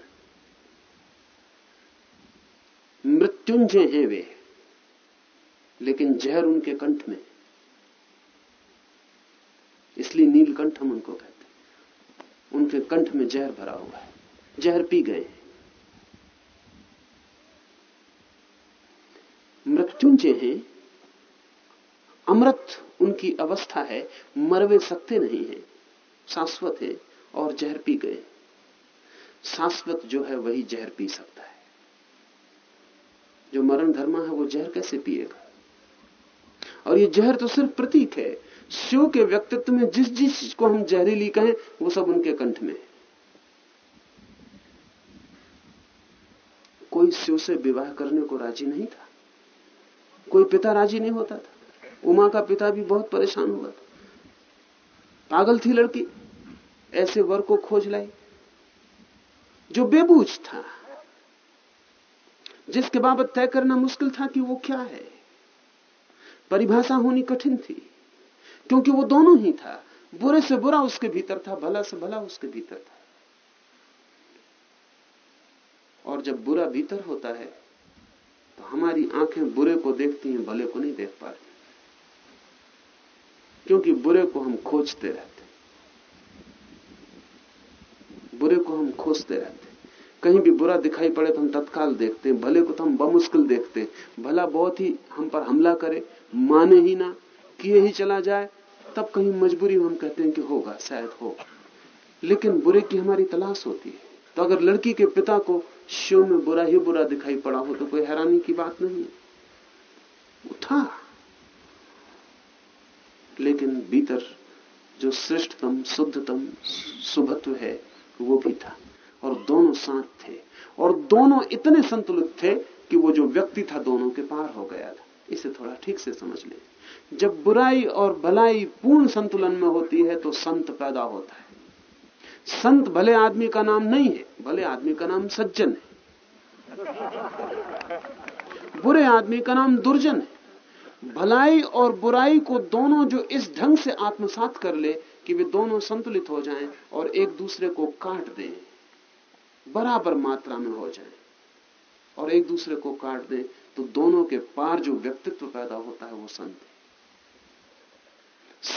मृत्युंजय हैं वे लेकिन जहर उनके कंठ में इसलिए नीलकंठ हम उनको कहते हैं। उनके कंठ में जहर भरा हुआ है। जहर पी गए मृत्युंजय हैं, अमृत उनकी अवस्था है, मरवे सकते नहीं है, शाश्वत है, और जहर पी गए शाश्वत जो है, वही जहर पी सकता है। जो मरण धर्मा है, वो जहर कैसे पिएगा? और ये जहर तो सिर्फ़ प्रतीक है। शिव के व्यक्तित्व में जिस जिस चीज़ को हम जहरीली कहें, वो सब उनके कंठ में है। कोई शिव से विवाह करने को राज़ी नहीं था। कोई पिता राज़ी नहीं होता था। उमा का पिता भी बहुत परेशान हुआ था। पागल थी लड़की, ऐसे वर को खोज लाई। जो बेबूझ था जिसके बाबत तय करना मुश्किल था कि वो क्या है। परिभाषा होनी कठिन थी, क्योंकि वो दोनों ही था। बुरे से बुरा उसके भीतर था, भला से भला उसके भीतर था। और जब बुरा भीतर होता है तो हमारी आँखें बुरे को देखती हैं, भले को नहीं देख पाती। क्योंकि बुरे को हम खोजते रहते बुरे को हम खोजते रहते कहीं भी बुरा दिखाई पड़े तो हम तत्काल देखते हैं। भले को तो हम बमुश्किल देखते हैं। भला बहुत ही हम पर हमला करे, माने ही ना, किए ही चला जाए, तब कहीं मजबूरी हम कहते हैं कि होगा, शायद हो। लेकिन बुरे की हमारी तलाश होती है। तो अगर लड़की के पिता को शिव में बुरा ही बुरा दिखाई पड़ा हो तो कोई हैरानी की बात नहीं है। था। लेकिन भीतर जो श्रेष्ठतम, शुद्धतम शुभत्व है, वो भी था। और दोनों साथ थे। और दोनों इतने संतुलित थे कि वो जो व्यक्ति था दोनों के पार हो गया था। इसे थोड़ा ठीक से समझ ले। जब बुराई और भलाई पूर्ण संतुलन में होती है तो संत पैदा होता है। संत भले आदमी का नाम नहीं है, भले आदमी का नाम सज्जन है। बुरे आदमी का नाम दुर्जन है। भलाई और बुराई को दोनों जो इस ढंग से आत्मसात कर ले कि वे दोनों संतुलित हो जाएँ और एक दूसरे को काट दें। बराबर मात्रा में हो जाए और एक दूसरे को काट दें तो दोनों के पार जो व्यक्तित्व पैदा होता है वो संत है।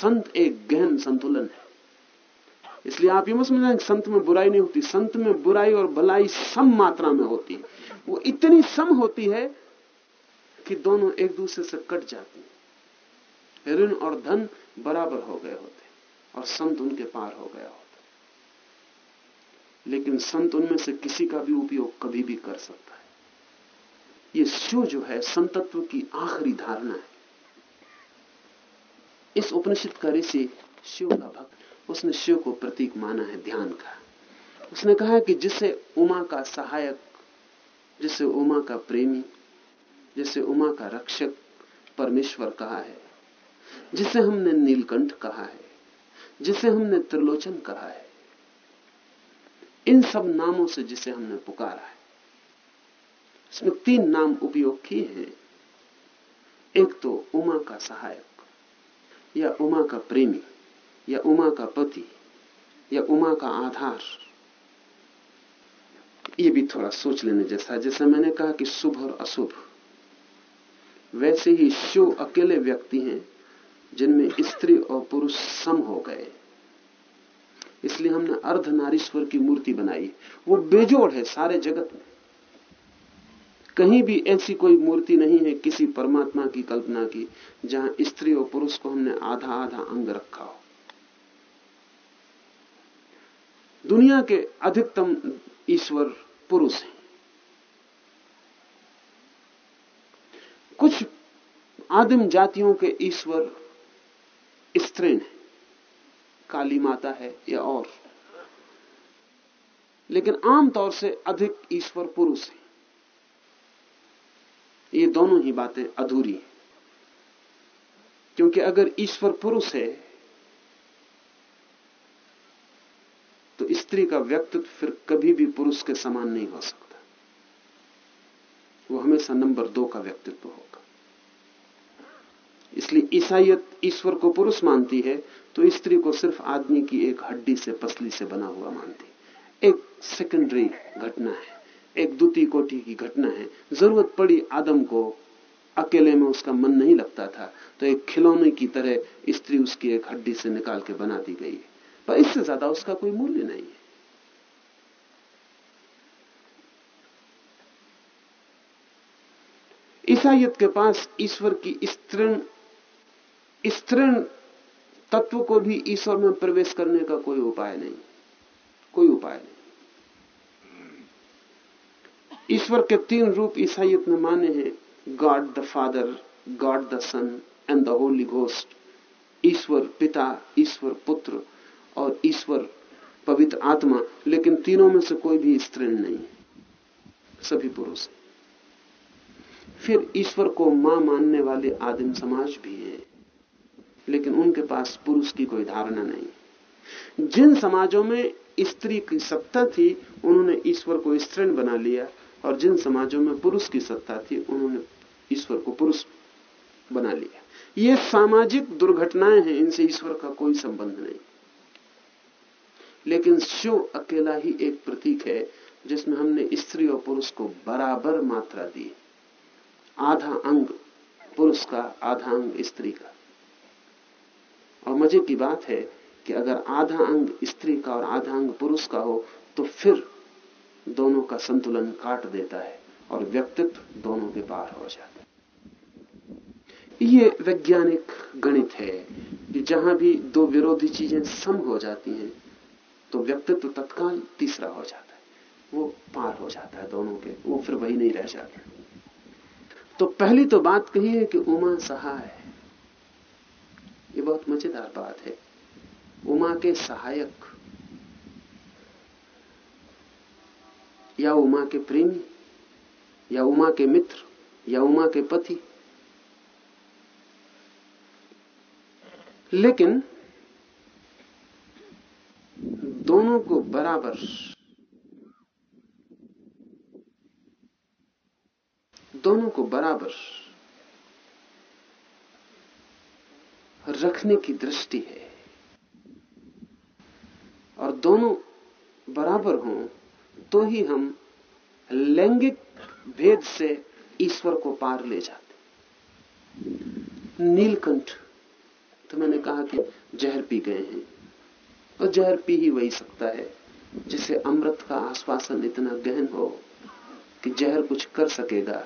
संत एक गहन संतुलन है। इसलिए आप ये मत समझना संत में बुराई नहीं होती। संत में बुराई और भलाई सम मात्रा में होती है। वो इतनी सम होती है कि दोनों एक दूसरे से कट जाती है। ऋण और धन बराबर हो गए होते और संत उनके पार हो गया होता लेकिन संत उनमें से किसी का भी उपयोग कभी भी कर सकता है। ये शिव जो है, संतत्व की आखिरी धारणा है। इस उपनिषद का ऋषि शिव का भक्त, उसने शिव को प्रतीक माना है ध्यान का। उसने कहा कि जिसे उमा का सहायक, जिसे उमा का प्रेमी, जिसे उमा का रक्षक परमेश्वर कहा है, जिसे हमने नीलकंठ कहा है, जिसे हमने त्रिलोचन कहा है इन सब नामों से जिसे हमने पुकारा है, इसमें तीन नाम उपयोग किए हैं। एक तो उमा का सहायक, या उमा का प्रेमी, या उमा का पति, या उमा का आधार। ये भी थोड़ा सोच लेने जैसा, जैसे मैंने कहा कि शुभ और अशुभ। वैसे ही शिव अकेले व्यक्ति हैं जिनमें स्त्री और पुरुष सम हो गए। इसलिए हमने अर्ध नारीश्वर की मूर्ति बनाई। वो बेजोड़ है सारे जगत में। कहीं भी ऐसी कोई मूर्ति नहीं है किसी परमात्मा की कल्पना की, जहाँ स्त्री और पुरुष को हमने आधा आधा अंग रखा हो। दुनिया के अधिकतम ईश्वर पुरुष हैं। कुछ आदिम जातियों के ईश्वर स्त्रीण है। काली माता है या और। लेकिन आमतौर से अधिक ईश्वर पुरुष है। ये दोनों ही बातें अधूरी हैं। क्योंकि अगर ईश्वर पुरुष है तो स्त्री का व्यक्तित्व फिर कभी भी पुरुष के समान नहीं हो सकता। वो हमेशा नंबर दो का व्यक्तित्व होगा। इसलिए ईसाइत ईश्वर को पुरुष मानती है तो स्त्री को सिर्फ़ आदमी की एक हड्डी से, पसली से बना हुआ मानती एक सेकेंडरी घटना है, एक द्वितीय कोटि की घटना है। ज़रूरत पड़ी आदम को, अकेले में उसका मन नहीं लगता था तो एक खिलौने की तरह स्त्री उसकी एक हड्डी से निकाल के बना दी गई पर इससे ज़्यादा उसका कोई मूल्य नहीं है। ईसाइत के पास ईश्वर की स्त्रीण स्त्रीण तत्व को भी ईश्वर में प्रवेश करने का कोई उपाय नहीं। कोई उपाय नहीं। ईश्वर के तीन रूप ईसाइत में माने हैं। God the Father God the Son and the Holy Ghost ईश्वर पिता, ईश्वर पुत्र और ईश्वर पवित्र आत्मा। लेकिन तीनों में से कोई भी स्त्रीण नहीं। सभी पुरुष। फिर ईश्वर को माँ मानने वाले आदिम समाज भी है। लेकिन उनके पास पुरुष की कोई धारणा नहीं। जिन समाजों में स्त्री की सत्ता थी, उन्होंने ईश्वर को स्त्रीण बना लिया, और जिन समाजों में पुरुष की सत्ता थी, उन्होंने ईश्वर को पुरुष बना लिया। ये सामाजिक दुर्घटनाएँ हैं, इनसे ईश्वर का कोई संबंध नहीं। लेकिन शिव अकेला ही एक प्रतीक है, जिसमें हमने स्त्री और पुरुष को बराबर मात्रा दी। आधा अंग पुरुष का, आधा अंग स्त्री का। और मज़े की बात है कि अगर आधा अंग स्त्री का और आधा अंग पुरुष का हो तो फिर दोनों का संतुलन काट देता है और व्यक्तित्व दोनों के पार हो जाता है। ये वैज्ञानिक गणित है कि जहाँ भी दो विरोधी चीज़ें सम हो जाती हैं तो व्यक्तित्व तत्काल तीसरा हो जाता है। वो पार हो जाता है दोनों के, वो फिर वही नहीं रह जाता। तो पहली तो बात कही है कि उमा सहाय ये बहुत मज़ेदार बात है। उमा के सहायक या उमा के प्रेमी, या उमा के मित्र, या उमा के पति। लेकिन दोनों को बराबर दोनों को बराबर रखने की दृष्टि है। और दोनों बराबर हों तो ही हम लैंगिक भेद से ईश्वर को पार ले जाते नीलकंठ तो मैंने कहा कि जहर पी गए हैं। और जहर पी ही वही सकता है, जिसे अमृत का आश्वासन इतना गहन हो कि जहर कुछ कर सकेगा,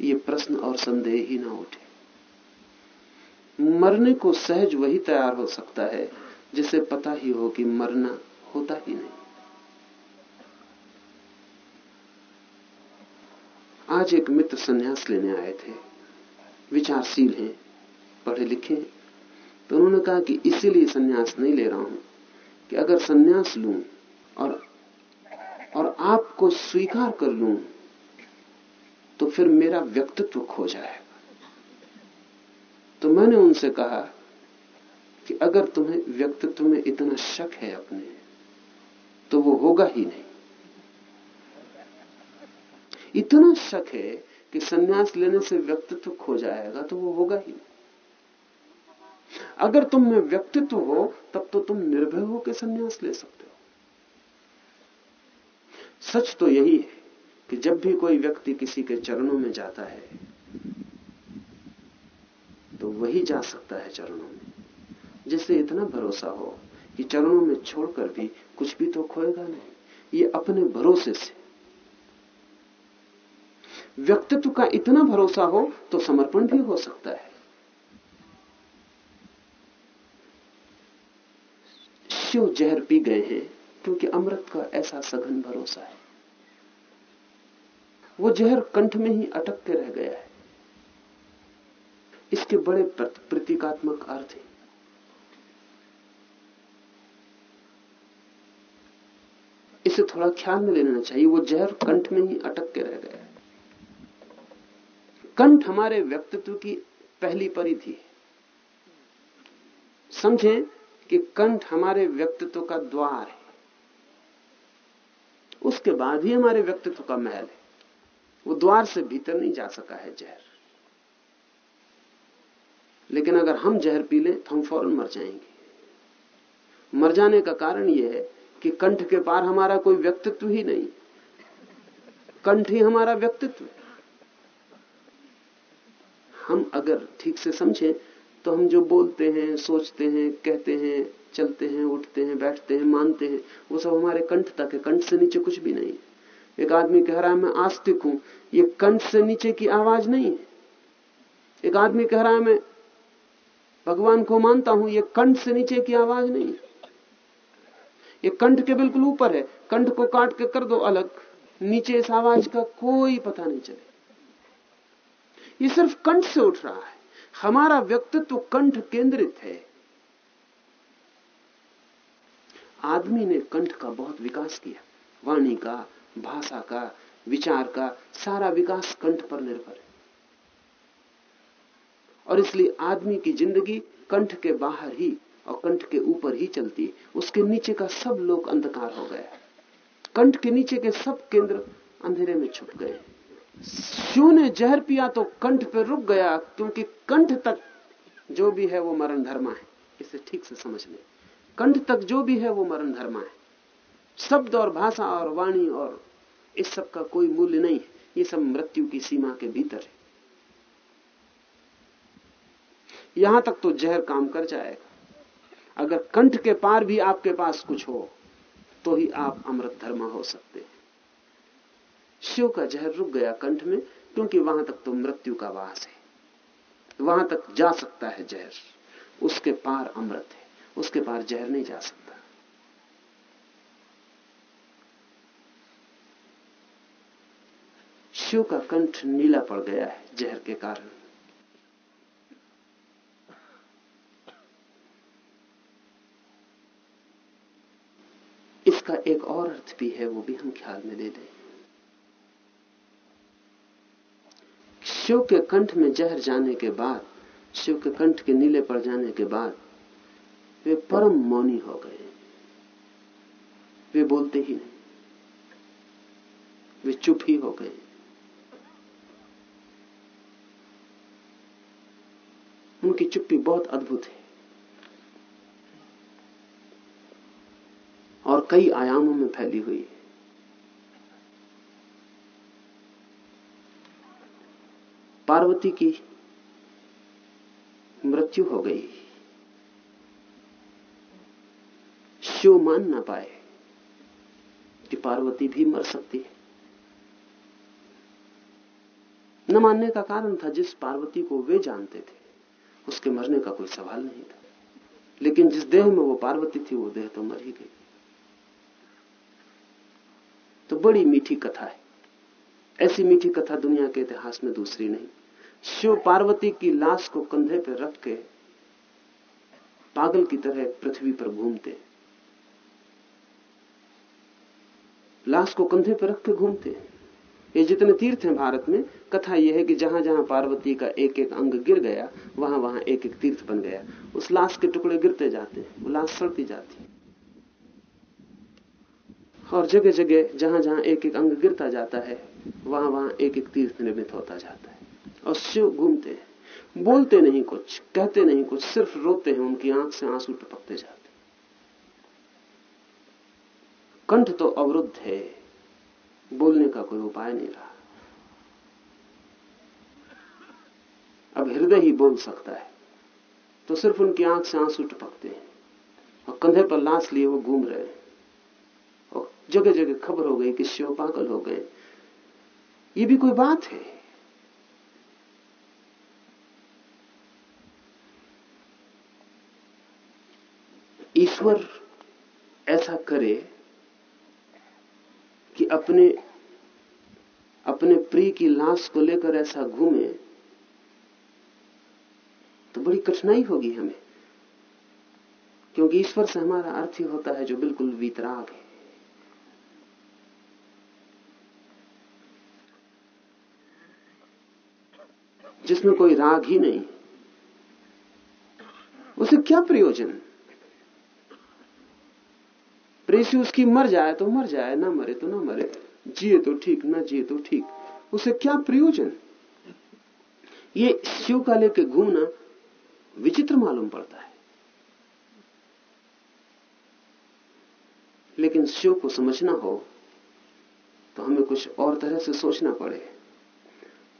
ये प्रश्न और संदेह ही ना उठे। मरने को सहज वही तैयार हो सकता है, जिसे पता ही हो कि मरना होता ही नहीं। आज एक मित्र संन्यास लेने आए थे। विचारशील हैं, पढ़े लिखे तो उन्होंने कहा कि इसीलिए संन्यास नहीं ले रहा हूँ कि अगर संन्यास लू और और आपको स्वीकार कर लू तो फिर मेरा व्यक्तित्व खो जाएगा तो मैंने उनसे कहा कि अगर तुम्हें व्यक्तित्व में इतना शक है अपने तो वो होगा ही नहीं। इतना शक है कि सन्यास लेने से व्यक्तित्व खो जाएगा तो वो होगा ही अगर तुम में व्यक्तित्व हो, तब तो तुम निर्भय हो के सन्यास ले सकते हो। सच तो यही है कि जब भी कोई व्यक्ति किसी के चरणों में जाता है तो वही जा सकता है चरणों में। जिससे इतना भरोसा हो कि चरणों में छोड़कर भी कुछ भी तो खोएगा नहीं। ये अपने भरोसे से। व्यक्तित्व का इतना भरोसा हो तो समर्पण भी हो सकता है। शिव जहर पी गए हैं? क्योंकि अमृत का ऐसा सघन भरोसा है। वो जहर कंठ में ही अटक के रह गया है। इसके बड़े प्रतीकात्मक अर्थ हैं। इसे थोड़ा ख्याल में लेना चाहिए, वो जहर कंठ में ही अटक के रह गया है। कंठ हमारे व्यक्तित्व की पहली परिधि है। समझें कि कंठ हमारे व्यक्तित्व का द्वार है। उसके बाद ही हमारे व्यक्तित्व का महल है। वो द्वार से भीतर नहीं जा सका है जहर। लेकिन अगर हम जहर पी लें तो हम फ़ौरन मर जाएँगे। मर जाने का कारण यह है कि कंठ के पार हमारा कोई व्यक्तित्व ही नहीं। कंठ ही हमारा व्यक्तित्व। हम अगर ठीक से समझें तो हम जो बोलते हैं, सोचते हैं, कहते हैं, चलते हैं, उठते हैं, बैठते हैं, मानते हैं, वो सब हमारे कंठ तक है। कंठ से नीचे कुछ भी नहीं एक आदमी कह रहा है, मैं आस्तिक हूँ। ये कंठ से नीचे की आवाज़ नहीं है। एक आदमी कह रहा है, मैं भगवान को मानता हूँ, ये कंठ से नीचे की आवाज़ नहीं। ये कंठ के बिल्कुल ऊपर है। कंठ को काट के कर दो अलग। नीचे इस आवाज़ का कोई पता नहीं चले। ये सिर्फ़ कंठ से उठ रहा है। हमारा व्यक्तित्व कंठ केंद्रित है। आदमी ने कंठ का बहुत विकास किया। वाणी का, भाषा का, विचार का, सारा विकास कंठ पर निर्भर है। और इसलिए आदमी की ज़िंदगी कंठ के बाहर ही और कंठ के ऊपर ही चलती उसके नीचे का सब लोग अंधकार हो गया कंठ के नीचे के सब केंद्र अंधेरे में छुप गए शिव ने जहर पिया तो कंठ पर रुक गया? क्योंकि कंठ तक जो भी है वो मरण धर्मा है। इसे ठीक से समझ लें। कंठ तक जो भी है वो मरण धर्मा है। शब्द और भाषा और वाणी और इस सब का कोई मूल्य नहीं है। ये सब मृत्यु की सीमा के भीतर है। यहाँ तक तो जहर काम कर जाएगा। अगर कंठ के पार भी आपके पास कुछ हो तो ही आप अमृत धर्म हो सकते हैं। शिव का जहर रुक गया कंठ में, क्योंकि वहाँ तक तो मृत्यु का वास है। वहाँ तक जा सकता है जहर। उसके पार अमृत है। उसके पार जहर नहीं जा सकता। शिव का कंठ नीला पड़ गया है जहर के कारण। इसका एक और अर्थ भी है, वो भी हम ख्याल में ले लें। शिव के कंठ में जहर जाने के बाद शिव के कंठ के नीले पड़ जाने के बाद, वे परम मौनी हो गए। वे बोलते ही नहीं। वे चुप ही हो गए। उनकी चुप्पी बहुत अद्भुत है। और कई आयामों में फैली हुई है। पार्वती की मृत्यु हो गई। शिव मान ना पाए कि पार्वती भी मर सकती है। न मानने का कारण था जिस पार्वती को वे जानते थे, उसके मरने का कोई सवाल नहीं था। लेकिन जिस देह में वो पार्वती थी, वो देह तो मर ही गई तो बड़ी मीठी कथा है। ऐसी मीठी कथा दुनिया के इतिहास में दूसरी नहीं। शिव पार्वती की लाश को कंधे पर रख के पागल की तरह पृथ्वी पर घूमते लाश को कंधे पर रख के घूमते ये जितने तीर्थ हैं भारत में, कथा यह है कि जहाँ जहाँ पार्वती का एक एक अंग गिर गया वहाँ वहाँ एक एक तीर्थ बन गया। उस लाश के टुकड़े गिरते जाते हैं, वो लाश सड़ती जाती और जगह जगह जहाँ जहाँ एक एक अंग गिरता जाता है, वहाँ वहाँ एक एक तीर्थ निर्मित होता जाता है। और शिव घूमते हैं। बोलते नहीं कुछ, कहते नहीं कुछ, सिर्फ़ रोते हैं, उनकी आँख से आँसू टपकते जाते कंठ तो अवरुद्ध है, बोलने का कोई उपाय नहीं रहा। अब हृदय ही बोल सकता है तो सिर्फ़ उनकी आँख से आँसू टपकते हैं। और कंधे पर लाश लिए वो घूम रहे हैं। जगह जगह खबर हो गई कि शिव पागल हो गए। ये भी कोई बात है? ईश्वर ऐसा करे कि अपने अपने प्रिय की लाश को लेकर ऐसा घूमे तो बड़ी कठिनाई होगी हमें। क्योंकि ईश्वर से हमारा अर्थ ही होता है जो बिल्कुल वीतराग है। जिसमें कोई राग ही नहीं। उसे क्या प्रयोजन? प्रेसी उसकी मर जाए तो मर जाए, ना मरे तो ना मरे, जिए तो ठीक, ना जिए तो ठीक। उसे क्या प्रयोजन? ये शिव का लेके घूमना विचित्र मालूम पड़ता है। लेकिन शिव को समझना हो तो हमें कुछ और तरह से सोचना पड़े।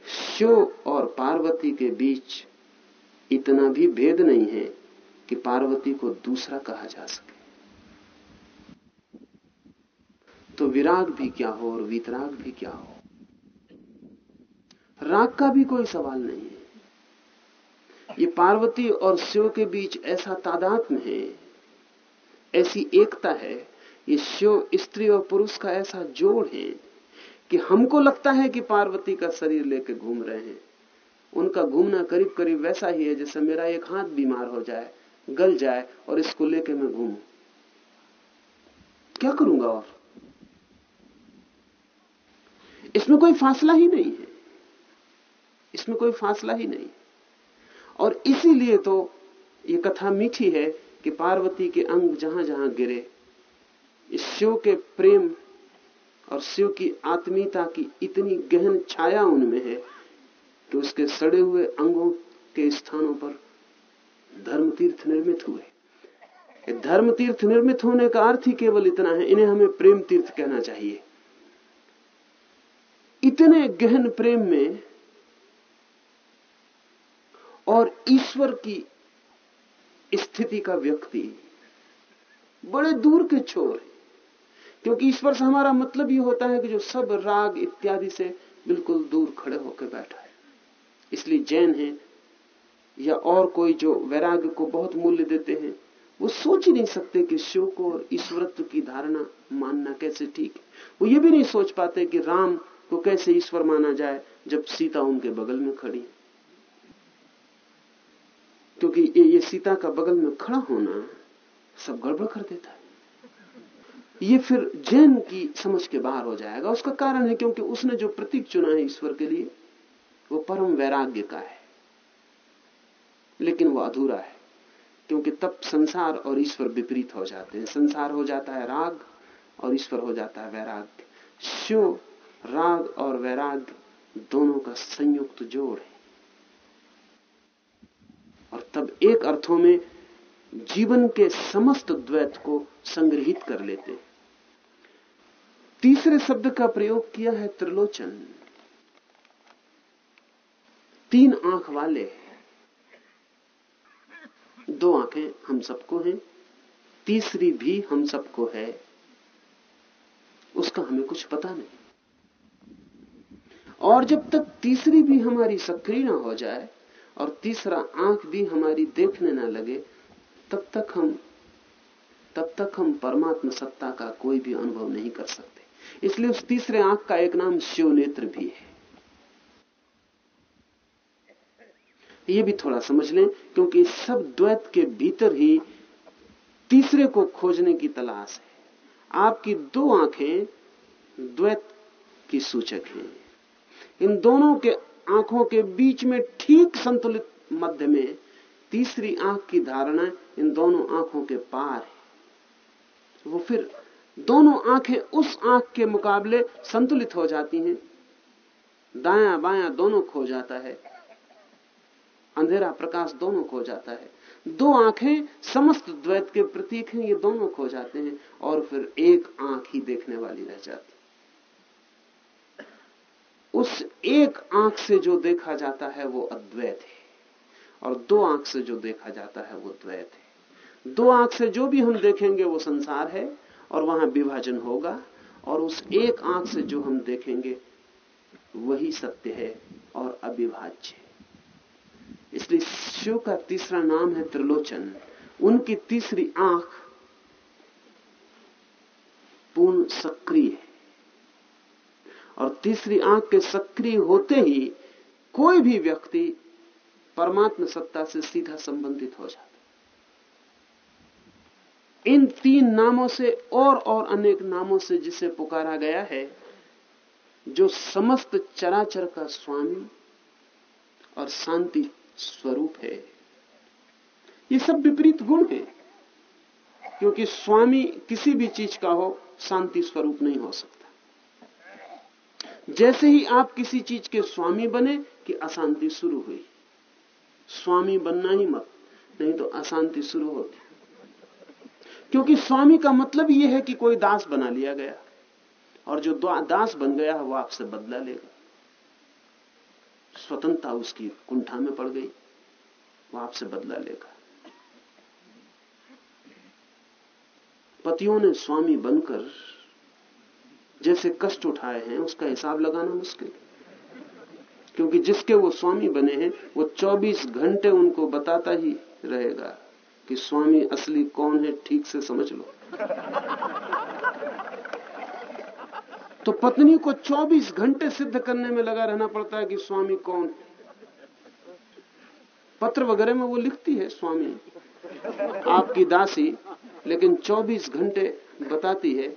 शिव और पार्वती के बीच इतना भी भेद नहीं है कि पार्वती को दूसरा कहा जा सके। तो विराग भी क्या हो और वितराग भी क्या हो? राग का भी कोई सवाल नहीं है। ये पार्वती और शिव के बीच ऐसा तादात्म है। ऐसी एकता है, ये शिव, स्त्री और पुरुष का ऐसा जोड़ है कि हमको लगता है कि पार्वती का शरीर लेके घूम रहे हैं। उनका घूमना करीब करीब वैसा ही है जैसे मेरा एक हाथ बीमार हो जाए, गल जाए और इसको लेके मैं घूमू। क्या करूँगा और? इसमें कोई फासला ही नहीं है। इसमें कोई फासला ही नहीं। और इसीलिए तो ये कथा मीठी है कि पार्वती के अंग जहाँ जहाँ गिरे, इस शिव के प्रेम और शिव की आत्मीयता की इतनी गहन छाया उनमें है कि उसके सड़े हुए अंगों के स्थानों पर धर्म तीर्थ निर्मित हुए। धर्म तीर्थ निर्मित होने का अर्थ ही केवल इतना है, इन्हें हमें प्रेम तीर्थ कहना चाहिए। इतने गहन प्रेम में और ईश्वर की स्थिति का व्यक्ति बड़े दूर के छोर है। क्योंकि ईश्वर से हमारा मतलब ये होता है कि जो सब राग इत्यादि से बिल्कुल दूर खड़े होकर बैठा है। इसलिए जैन है या और कोई जो वैराग्य को बहुत मूल्य देते हैं वो सोच ही नहीं सकते कि शिव को और ईश्वरत्व की धारणा मानना कैसे ठीक है। वो ये भी नहीं सोच पाते कि राम को कैसे ईश्वर माना जाए जब सीता उनके बगल में खड़ी क्योंकि ये, ये सीता का बगल में खड़ा होना सब गड़बड़ कर देता है। ये फिर जैन की समझ के बाहर हो जाएगा। उसका कारण है क्योंकि उसने जो प्रतीक चुना है ईश्वर के लिए वो परम वैराग्य का है। लेकिन वो अधूरा है, क्योंकि तब संसार और ईश्वर विपरीत हो जाते हैं। संसार हो जाता है राग और ईश्वर हो जाता है वैराग्य। शिव, राग और वैराग्य दोनों का संयुक्त जोड़ है। और तब एक अर्थों में जीवन के समस्त द्वैत को संग्रहित कर लेते तीसरे शब्द का प्रयोग किया है त्रिलोचन। तीन आँख वाले दो आँखें हम सबको हैं, तीसरी भी हम सबको है। उसका हमें कुछ पता नहीं। और जब तक तीसरी भी हमारी सक्रिय ना हो जाए और तीसरा आँख भी हमारी देखने ना लगे, तब तक हम, तब तक हम परमात्मा सत्ता का कोई भी अनुभव नहीं कर सकते। इसलिए उस तीसरे आँख का एक नाम शिव नेत्र भी है। ये भी थोड़ा समझ लें, क्योंकि सब द्वैत के भीतर ही तीसरे को खोजने की तलाश है। आपकी दो आँखें द्वैत की सूचक हैं। इन दोनों के आँखों के बीच में ठीक संतुलित मध्य में तीसरी आँख की धारणा इन दोनों आँखों के पार है। वो फिर दोनों आँखें उस आँख के मुकाबले संतुलित हो जाती हैं। दाया बाया दोनों खो जाता है। अंधेरा, प्रकाश दोनों खो जाता है। दो आँखें समस्त द्वैत के प्रतीक हैं, ये दोनों खो जाते हैं और फिर एक आँख ही देखने वाली रह जाती उस एक आँख से जो देखा जाता है, वो अद्वैत है। और दो आँख से जो देखा जाता है, वो द्वैत है। दो आँख से जो भी हम देखेंगे, वो संसार है और वहाँ विभाजन होगा। और उस एक आँख से जो हम देखेंगे, वही सत्य है और अविभाज्य इसलिए शिव का तीसरा नाम है त्रिलोचन। उनकी तीसरी आँख पूर्ण सक्रिय है। और तीसरी आँख के सक्रिय होते ही कोई भी व्यक्ति परमात्मा सत्ता से सीधा संबंधित हो जाता इन तीन नामों से और और अनेक नामों से जिसे पुकारा गया है, जो समस्त चराचर का स्वामी और शांति स्वरूप है। ये सब विपरीत गुण है, क्योंकि स्वामी किसी भी चीज़ का हो, शांति स्वरूप नहीं हो सकता। जैसे ही आप किसी चीज़ के स्वामी बने कि अशांति शुरू हुई। स्वामी बनना ही मत, नहीं तो अशांति शुरू होती। क्योंकि स्वामी का मतलब यह है कि कोई दास बना लिया गया, और जो दास बन गया है, वो आपसे बदला लेगा। स्वतंत्रता उसकी कुंठा में पड़ गई, वो आपसे बदला लेगा। पतियों ने स्वामी बनकर जैसे कष्ट उठाए हैं, उसका हिसाब लगाना मुश्किल। क्योंकि जिसके वो स्वामी बने हैं, वो 24 घंटे उनको बताता ही रहेगा कि स्वामी असली कौन है, ठीक से समझ लो। तो पत्नी को 24 घंटे सिद्ध करने में लगा रहना पड़ता है कि स्वामी कौन पत्र वगैरह में वो लिखती है, स्वामी। आपकी दासी लेकिन 24 घंटे बताती है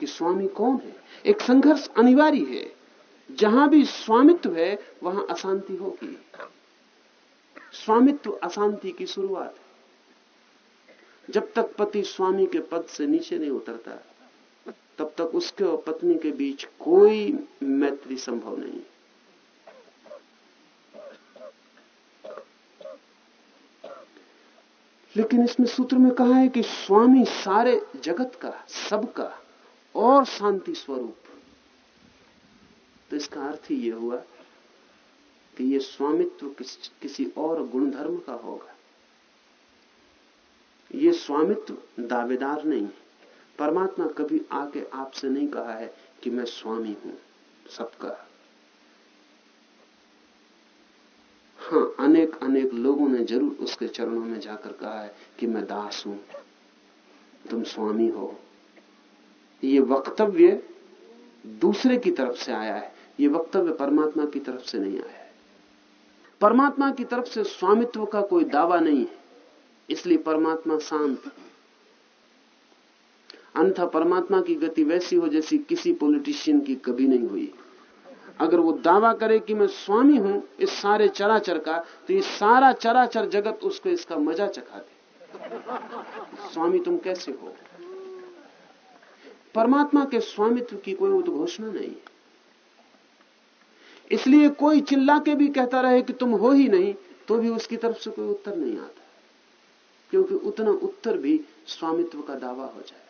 कि स्वामी कौन है? एक संघर्ष अनिवार्य है। जहाँ भी स्वामित्व है, वहाँ अशांति होगी। स्वामित्व अशांति की शुरुआत है। जब तक पति स्वामी के पद से नीचे नहीं उतरता तब तक उसके और पत्नी के बीच कोई मैत्री संभव नहीं। लेकिन इसमें सूत्र में कहा है कि स्वामी सारे जगत का सबका और शांति स्वरूप। तो इसका अर्थ ही यह हुआ कि यह स्वामित्व किस, किसी और गुणधर्म का होगा। ये स्वामित्व दावेदार नहीं है। परमात्मा कभी आके आपसे नहीं कहा है कि मैं स्वामी हूँ, सबका। हाँ अनेक अनेक लोगों ने ज़रूर उसके चरणों में जाकर कहा है कि मैं दास हूँ, तुम स्वामी हो। ये वक्तव्य दूसरे की तरफ़ से आया है, ये वक्तव्य परमात्मा की तरफ़ से नहीं आया है। परमात्मा की तरफ़ से स्वामित्व का कोई दावा नहीं है, इसलिए परमात्मा शांत अंथा परमात्मा की गति वैसी हो जैसी किसी पॉलिटिशियन की कभी नहीं हुई। अगर वो दावा करे कि मैं स्वामी हूँ इस सारे चराचर का तो ये सारा चराचर जगत उसको इसका मज़ा चखा दे स्वामी तुम कैसे हो? परमात्मा के स्वामित्व की कोई उद्घोषणा नहीं। इसलिए कोई चिल्ला के भी कहता रहे कि तुम हो ही नहीं तो भी उसकी तरफ़ से कोई उत्तर नहीं आता। क्योंकि उतना उत्तर भी स्वामित्व का दावा हो जाए।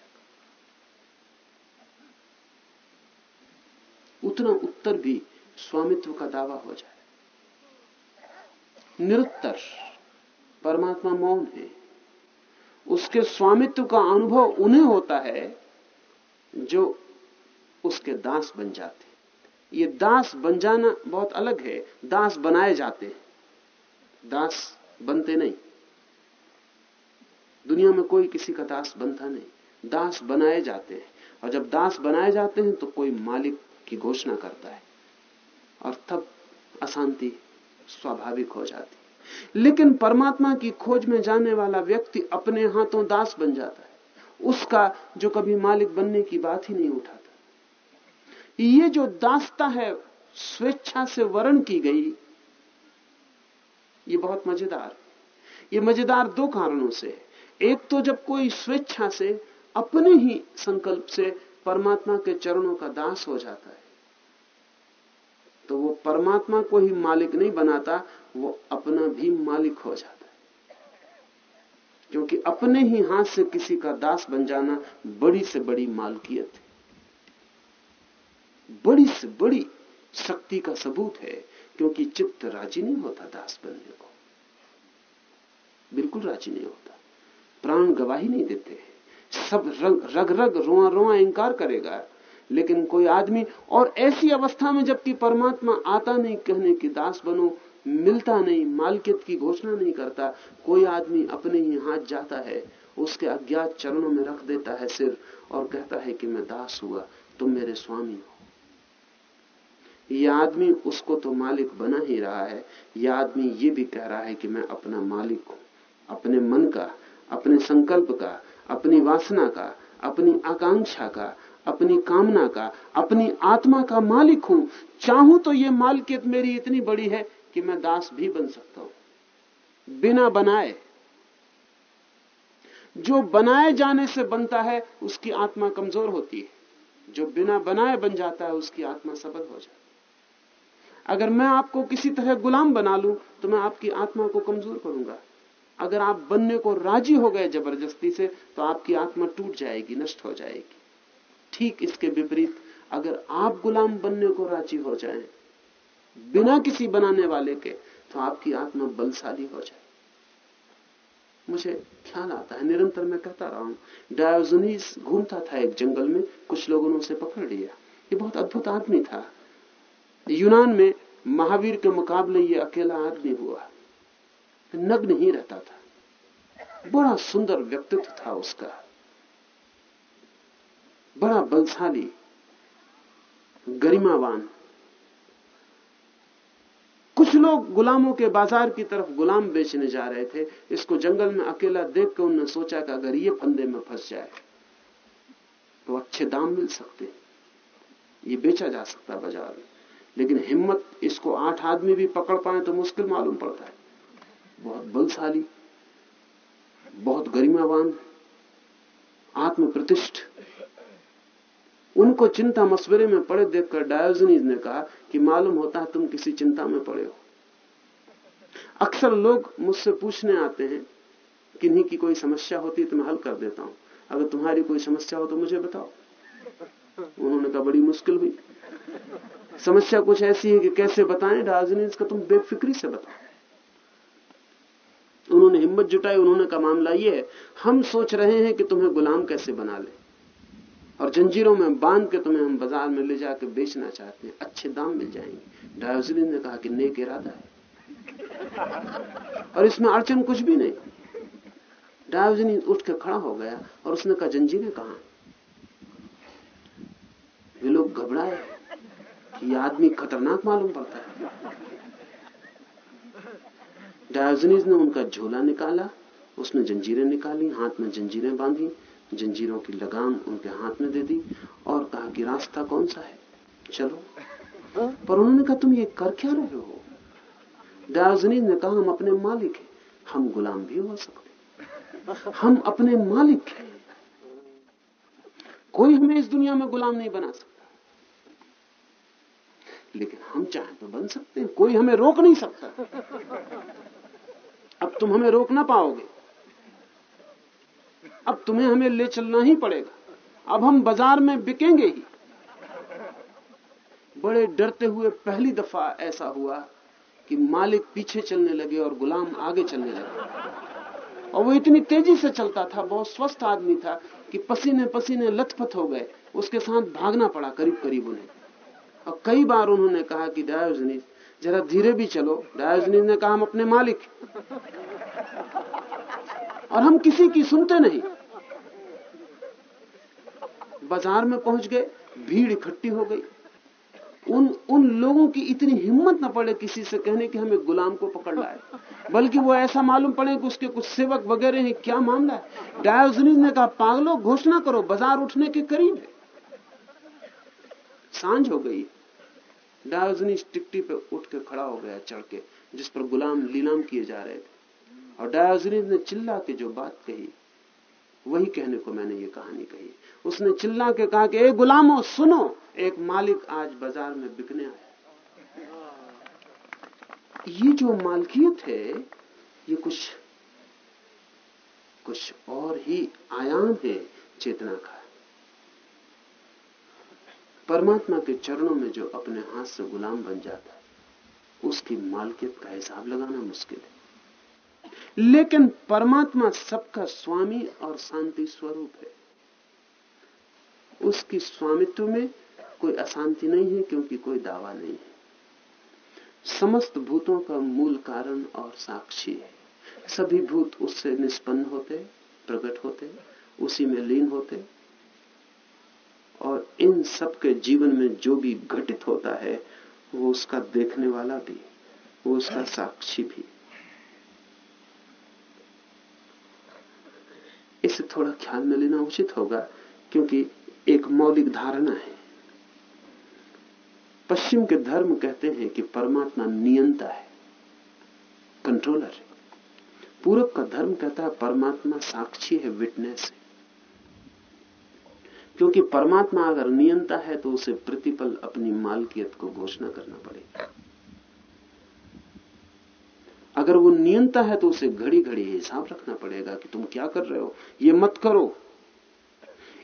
उतना उत्तर भी स्वामित्व का दावा हो जाए। निरुत्तर परमात्मा मौन है। उसके स्वामित्व का अनुभव उन्हें होता है जो उसके दास बन जाते ये दास बन जाना बहुत अलग है। दास बनाए जाते हैं। दास बनते नहीं। दुनिया में कोई किसी का दास बनता नहीं। दास बनाए जाते हैं। और जब दास बनाए जाते हैं तो कोई मालिक की घोषणा करता है और तब अशांति स्वाभाविक हो जाती लेकिन परमात्मा की खोज में जाने वाला व्यक्ति अपने हाथों दास बन जाता है। उसका जो कभी मालिक बनने की बात ही नहीं उठाता। ये जो दास्ता है, स्वेच्छा से वर्ण की गई, ये बहुत मज़ेदार। ये मज़ेदार दो कारणों से है। एक तो जब कोई स्वेच्छा से, अपने ही संकल्प से परमात्मा के चरणों का दास हो जाता है। तो वो परमात्मा को ही मालिक नहीं बनाता, वो अपना भी मालिक हो जाता है। क्योंकि अपने ही हाथ से किसी का दास बन जाना बड़ी से बड़ी मालकियत है। बड़ी से बड़ी शक्ति का सबूत है, क्योंकि चित्त राज़ी नहीं होता दास बनने को। बिल्कुल राज़ी नहीं होता। प्राण गवाही नहीं देते सब रग रग रग, रोआ रोआ इंकार करेगा। लेकिन कोई आदमी और ऐसी अवस्था में जबकि परमात्मा आता नहीं, कहने की दास बनो, मिलता नहीं, मालकियत की घोषणा नहीं करता, कोई आदमी अपने ही हाथ जाता है, उसके अज्ञात चरणों में रख देता है सिर और कहता है कि मैं दास हुआ, तुम मेरे स्वामी हो। यह आदमी उसको तो मालिक बना ही रहा है। यह आदमी ये भी कह रहा है कि मैं अपना मालिक हूँ, अपने मन का, अपने संकल्प का अपनी वासना का, अपनी आकांक्षा का, अपनी कामना का, अपनी आत्मा का मालिक हूँ। चाहूँ तो ये मालकियत मेरी इतनी बड़ी है कि मैं दास भी बन सकता हूँ। बिना बनाए, जो बनाए जाने से बनता है, उसकी आत्मा कमज़ोर होती है। जो बिना बनाए बन जाता है, उसकी आत्मा सबल हो जाती है। अगर मैं आपको किसी तरह गुलाम बना लूँ तो मैं आपकी आत्मा को कमज़ोर करूँगा। अगर आप बनने को राज़ी हो गए ज़बरदस्ती से तो आपकी आत्मा टूट जाएगी, नष्ट हो जाएगी। ठीक इसके विपरीत, अगर आप गुलाम बनने को राज़ी हो जाएँ, बिना किसी बनाने वाले के तो आपकी आत्मा बलशाली हो जाए मुझे ख्याल आता है, निरंतर मैं कहता रहा हूँ, डायोजनीस घूमता था एक जंगल में, कुछ लोगों ने उसे पकड़ लिया। ये बहुत अद्भुत आदमी था। यूनान में महावीर के मुकाबले ये अकेला आदमी हुआ। नग्न ही रहता था। बड़ा सुंदर व्यक्तित्व था उसका। बड़ा बलशाली, गरिमावान। कुछ लोग गुलामों के बाज़ार की तरफ़ गुलाम बेचने जा रहे थे। इसको जंगल में अकेला देख कर उन्होंने सोचा कि अगर ये फंदे में फंस जाए तो अच्छे दाम मिल सकते। ये बेचा जा सकता बाज़ार में। लेकिन हिम्मत, इसको आठ आदमी भी पकड़ पाए तो मुश्किल मालूम पड़ता है। बहुत बलशाली, बहुत गरिमावान आत्म प्रतिष्ठ उनको चिंता मशवरे में पड़े देखकर डायोजनीज ने कहा कि मालूम होता है तुम किसी चिंता में पड़े हो। अक्सर लोग मुझसे पूछने आते हैं किन्हीं की कोई समस्या होती तो मैं हल कर देता हूँ। अगर तुम्हारी कोई समस्या हो तो मुझे बताओ। उन्होंने कहा, बड़ी मुश्किल हुई। समस्या कुछ ऐसी है कि कैसे बताएँ? डायोजनीज का तुम बेफिक्री से बताओ। उन्होंने हिम्मत जुटाई, उन्होंने कहा, मामला ये है, हम सोच रहे हैं कि तुम्हें गुलाम कैसे बना ले? और जंजीरों में बाँध के तुम्हें हम बाज़ार में ले जाकर बेचना चाहते हैं, अच्छे दाम मिल जाएँगे। डायोजनीज ने कहा कि नेक इरादा है। और इसमें अड़चन कुछ भी नहीं। डायोजनीज उठ के खड़ा हो गया और उसने कहा, जंजीरें कहा लोग घबराए कि आदमी खतरनाक मालूम पड़ता है। डायोजनीज ने उनका झोला निकाला उसने जंजीरें निकाली, हाथ में जंजीरें बांधी, जंजीरों की लगाम उनके हाथ में दे दी और कहा कि रास्ता कौन सा है? चलो। पर उन्होंने कहा, तुम ये कर क्या रहे हो? डायोजनीज ने कहा, हम अपने मालिक हैं, हम गुलाम भी हो सकते हम अपने मालिक हैं। कोई हमें इस दुनिया में गुलाम नहीं बना सकता। लेकिन हम चाहें तो बन सकते हैं, कोई हमें रोक नहीं सकता। अब तुम हमें रोक ना पाओगे। अब तुम्हें हमें ले चलना ही पड़ेगा। अब हम बाज़ार में बिकेंगे ही। बड़े डरते हुए पहली दफ़ा ऐसा हुआ कि मालिक पीछे चलने लगे और गुलाम आगे चलने लगे। और वो इतनी तेज़ी से चलता था, बहुत स्वस्थ आदमी था कि पसीने पसीने लथपथ हो गए। उसके साथ भागना पड़ा करीब करीब उन्हें। और कई बार उन्होंने कहा कि डायोजनीस जरा धीरे भी चलो। डायोजनीस ने कहा, हम अपने मालिक और हम किसी की सुनते नहीं। बाज़ार में पहुँच गए, भीड़ इकट्ठी हो गई। उन उन लोगों की इतनी हिम्मत न पड़े किसी से कहने कि हमें गुलाम को पकड़ लाए। बल्कि वो ऐसा मालूम पड़े कि उसके कुछ सेवक वगैरह हैं, क्या मामला है? डायोजनीस ने कहा, पागलो, घोषणा करो, बाज़ार उठने के करीब है। साँझ हो गई। डायोजनीस टिकटी पे उठ के खड़ा हो गया चढ़ के, जिस पर गुलाम लीलाम किए जा रहे थे। और डायोजनीस ने चिल्ला के जो बात कही, वही कहने को मैंने ये कहानी कही। उसने चिल्ला के कहा कि, ए गुलामो, सुनो, एक मालिक आज बाज़ार में बिकने आया ये जो मालकियत है, ये कुछ कुछ और ही आयाम है, चेतना का। परमात्मा के चरणों में जो अपने हाथ से गुलाम बन जाता है, उसकी मालकियत का हिसाब लगाना मुश्किल है। लेकिन परमात्मा सबका स्वामी और शांति स्वरूप है। उसकी स्वामित्व में कोई अशांति नहीं है, क्योंकि कोई दावा नहीं है। समस्त भूतों का मूल कारण और साक्षी है। सभी भूत उससे निष्पन्न होते, प्रकट होते, उसी में लीन होते और इन सब के जीवन में जो भी घटित होता है, वो उसका देखने वाला भी, वो उसका साक्षी भी। इसे थोड़ा ख्याल में लेना उचित होगा, क्योंकि एक मौलिक धारणा है। पश्चिम के धर्म कहते हैं कि परमात्मा नियंता है कंट्रोलर है। पूरब का धर्म कहता है परमात्मा साक्षी है विटनेस है। क्योंकि परमात्मा अगर नियंता है तो उसे प्रतिपल अपनी मालकियत को घोषणा करना पड़ेगा। अगर वो नियंता है तो उसे घड़ी घड़ी हिसाब रखना पड़ेगा कि तुम क्या कर रहे हो, ये मत करो।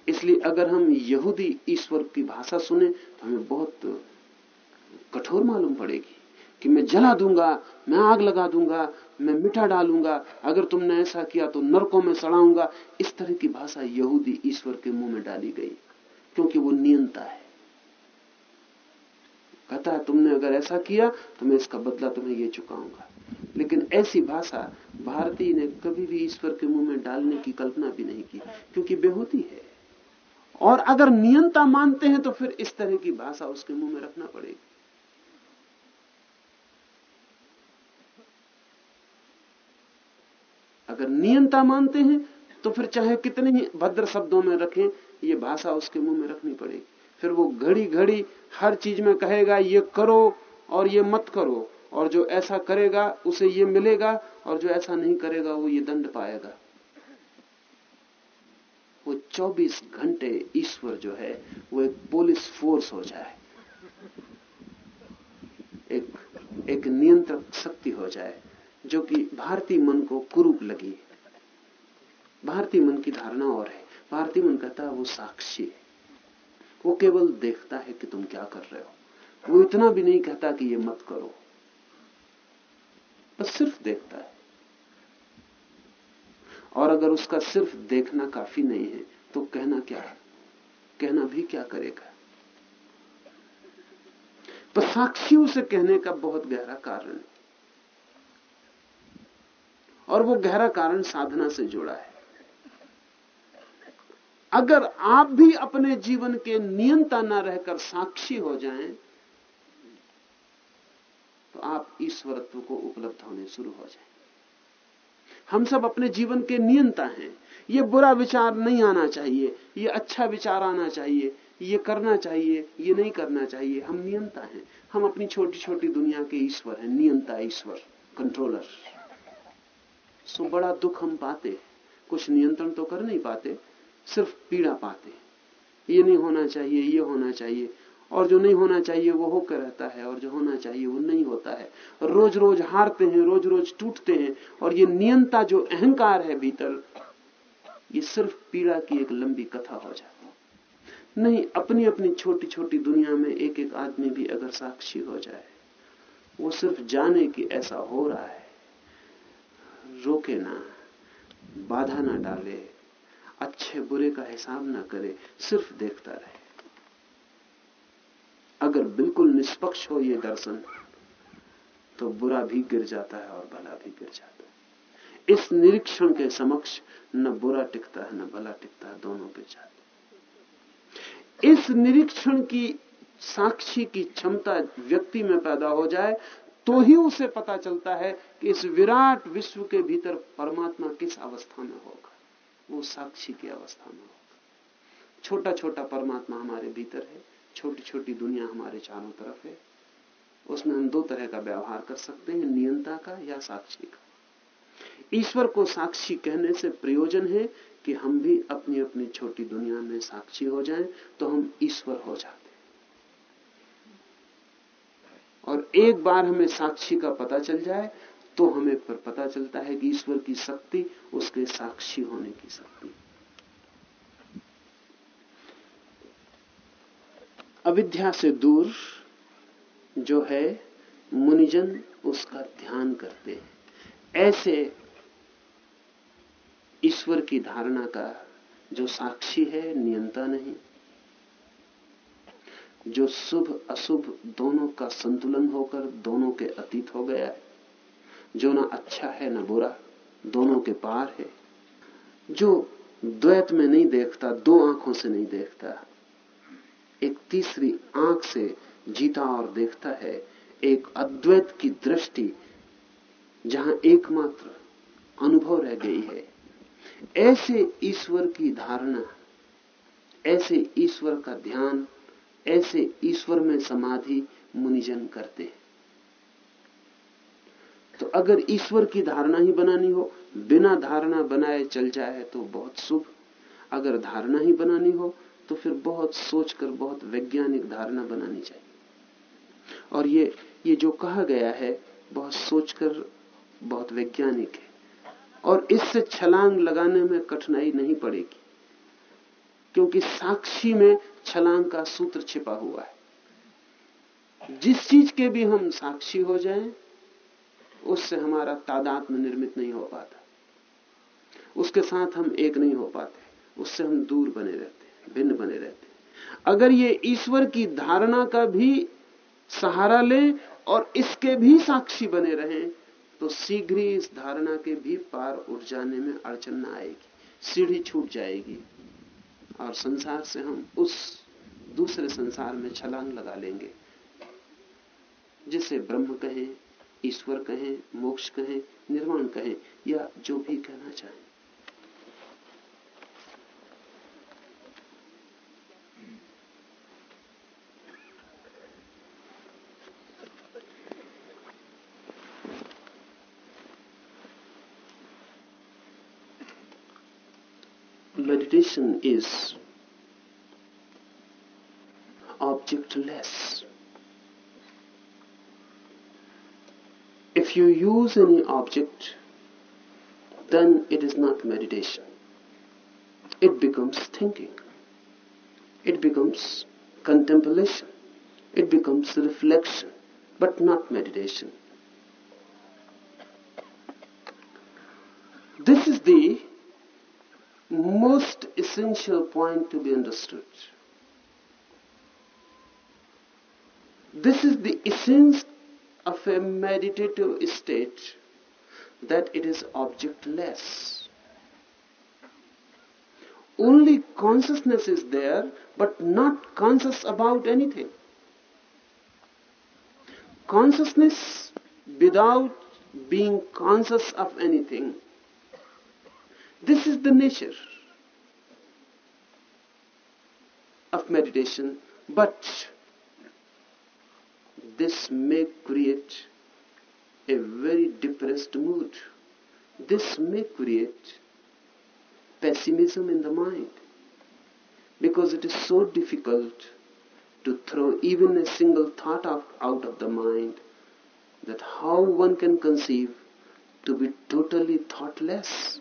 इसलिए अगर हम यहूदी ईश्वर की भाषा सुने तो हमें बहुत कठोर मालूम पड़ेगी। कि मैं जला दूँगा, मैं आग लगा दूँगा, मैं मिठा डालूँगा, अगर तुमने ऐसा किया तो नरकों में सड़ाऊँगा। इस तरह की भाषा यहूदी ईश्वर के मुँह में डाली गई, क्योंकि वो नियंता है। कहता है, तुमने अगर ऐसा किया तो मैं इसका बदला तुम्हें ये चुकाऊँगा। लेकिन ऐसी भाषा भारतीय ने कभी भी ईश्वर के मुँह में डालने की कल्पना भी नहीं की, क्योंकि बेहोती है। और अगर नियंता मानते हैं तो फिर इस तरह की भाषा उसके मुँह में रखना पड़ेगी। अगर नियंता मानते हैं तो फिर चाहे कितने ही भद्र शब्दों में रखें, ये भाषा उसके मुँह में रखनी पड़ेगी। फिर वो घड़ी घड़ी हर चीज़ में कहेगा, ये करो और ये मत करो, और जो ऐसा करेगा, उसे ये मिलेगा, और जो ऐसा नहीं करेगा, वो ये दंड पाएगा। वो 24 घंटे ईश्वर जो है, वो एक पुलिस फोर्स हो जाए। एक एक नियंत्रक शक्ति हो जाए। जो कि भारतीय मन को कुरूप लगी भारतीय मन की धारणा और है। भारतीय मन कहता है, वो साक्षी है। वो केवल देखता है कि तुम क्या कर रहे हो। वो इतना भी नहीं कहता कि ये मत करो। बस सिर्फ़ देखता है। और अगर उसका सिर्फ़ देखना काफ़ी नहीं है तो कहना क्या है? कहना भी क्या करेगा? पर साक्षी उसे कहने का बहुत गहरा कारण है। और वो गहरा कारण साधना से जुड़ा है। अगर आप भी अपने जीवन के नियंता न रहकर साक्षी हो जाएँ तो आप ईश्वरत्व को उपलब्ध होने शुरू हो जाएँ। हम सब अपने जीवन के नियंता हैं। ये बुरा विचार नहीं आना चाहिए, ये अच्छा विचार आना चाहिए, ये करना चाहिए, ये नहीं करना चाहिए। हम नियंता हैं। हम अपनी छोटी छोटी दुनिया के ईश्वर हैं, नियंता ईश्वर कंट्रोलर सो बड़ा दुख हम पाते कुछ नियंत्रण तो कर नहीं पाते, सिर्फ़ पीड़ा पाते ये नहीं होना चाहिए, ये होना चाहिए। और जो नहीं होना चाहिए, वो होकर रहता है, और जो होना चाहिए, वो नहीं होता है। रोज रोज हारते हैं रोज रोज टूटते हैं, और ये नियंता जो अहंकार है भीतर, ये सिर्फ़ पीड़ा की एक लंबी कथा हो जाती नहीं अपनी अपनी छोटी छोटी दुनिया में एक एक आदमी भी अगर साक्षी हो जाए, वो सिर्फ़ जाने कि ऐसा हो रहा है। रोके ना, बाधा ना डाले, अच्छे बुरे का हिसाब ना करे, सिर्फ़ देखता रहे। अगर बिल्कुल निष्पक्ष हो ये दर्शन तो बुरा भी गिर जाता है और भला भी गिर जाता है। इस निरीक्षण के समक्ष न बुरा टिकता है, न भला टिकता है, दोनों गिर जाते इस निरीक्षण की साक्षी की क्षमता व्यक्ति में पैदा हो जाए तो ही उसे पता चलता है कि इस विराट विश्व के भीतर परमात्मा किस अवस्था में होगा। वो साक्षी की अवस्था में होगा। छोटा छोटा परमात्मा हमारे भीतर है छोटी छोटी दुनिया हमारे चारों तरफ़ है। उसमें हम दो तरह का व्यवहार कर सकते हैं, नियंता का या साक्षी का। ईश्वर को साक्षी कहने से प्रयोजन है कि हम भी अपनी अपनी छोटी दुनिया में साक्षी हो जाएँ तो हम ईश्वर हो जाते और एक बार हमें साक्षी का पता चल जाए तो हमें पर पता चलता है कि ईश्वर की शक्ति, उसके साक्षी होने की शक्ति। अविद्या से दूर जो है, मुनिजन उसका ध्यान करते हैं। ऐसे ईश्वर की धारणा का जो साक्षी है, नियंता नहीं। जो शुभ, अशुभ दोनों का संतुलन होकर दोनों के अतीत हो गया है। जो ना अच्छा है, ना बुरा, दोनों के पार है। जो द्वैत में नहीं देखता, दो आँखों से नहीं देखता, एक तीसरी आँख से जीता और देखता है, एक अद्वैत की दृष्टि जहाँ एकमात्र अनुभव रह गई है। ऐसे ईश्वर की धारणा, ऐसे ईश्वर का ध्यान ऐसे ईश्वर में समाधि मुनिजन करते हैं। तो अगर ईश्वर की धारणा ही बनानी हो, बिना धारणा बनाए चल जाए तो बहुत शुभ। अगर धारणा ही बनानी हो तो फिर बहुत सोचकर बहुत वैज्ञानिक धारणा बनानी चाहिए। और ये ये जो कहा गया है, बहुत सोचकर बहुत वैज्ञानिक है। और इससे छलांग लगाने में कठिनाई नहीं पड़ेगी। क्योंकि साक्षी में छलांग का सूत्र छिपा हुआ है। जिस चीज़ के भी हम साक्षी हो जाएँ, उससे हमारा तादात्म निर्मित नहीं हो पाता। उसके साथ हम एक नहीं हो पाते। उससे हम दूर बने रहते भिन्न बने रहते अगर ये ईश्वर की धारणा का भी सहारा लें और इसके भी साक्षी बने रहें तो शीघ्र ही इस धारणा के भी पार उठ जाने में अड़चन न आएगी। सीढ़ी छूट जाएगी। और संसार से हम उस दूसरे संसार में छलांग लगा लेंगे। जिसे ब्रह्म कहें, ईश्वर कहें, मोक्ष कहें, निर्वाण कहें, या जो भी कहना चाहें। Meditation is objectless. If you use any object, then it is not meditation. It becomes thinking. It becomes contemplation. It becomes reflection, but not meditation. This is the most essential point to be understood. This is the essence of a meditative state that it is objectless. Only consciousness is there, but not conscious about anything. Consciousness without being conscious of anything this is the nature of meditation, but this may create a very depressed mood. This may create pessimism in the mind because it is so difficult to throw even a single thought out of the mind that how one can conceive to be totally thoughtless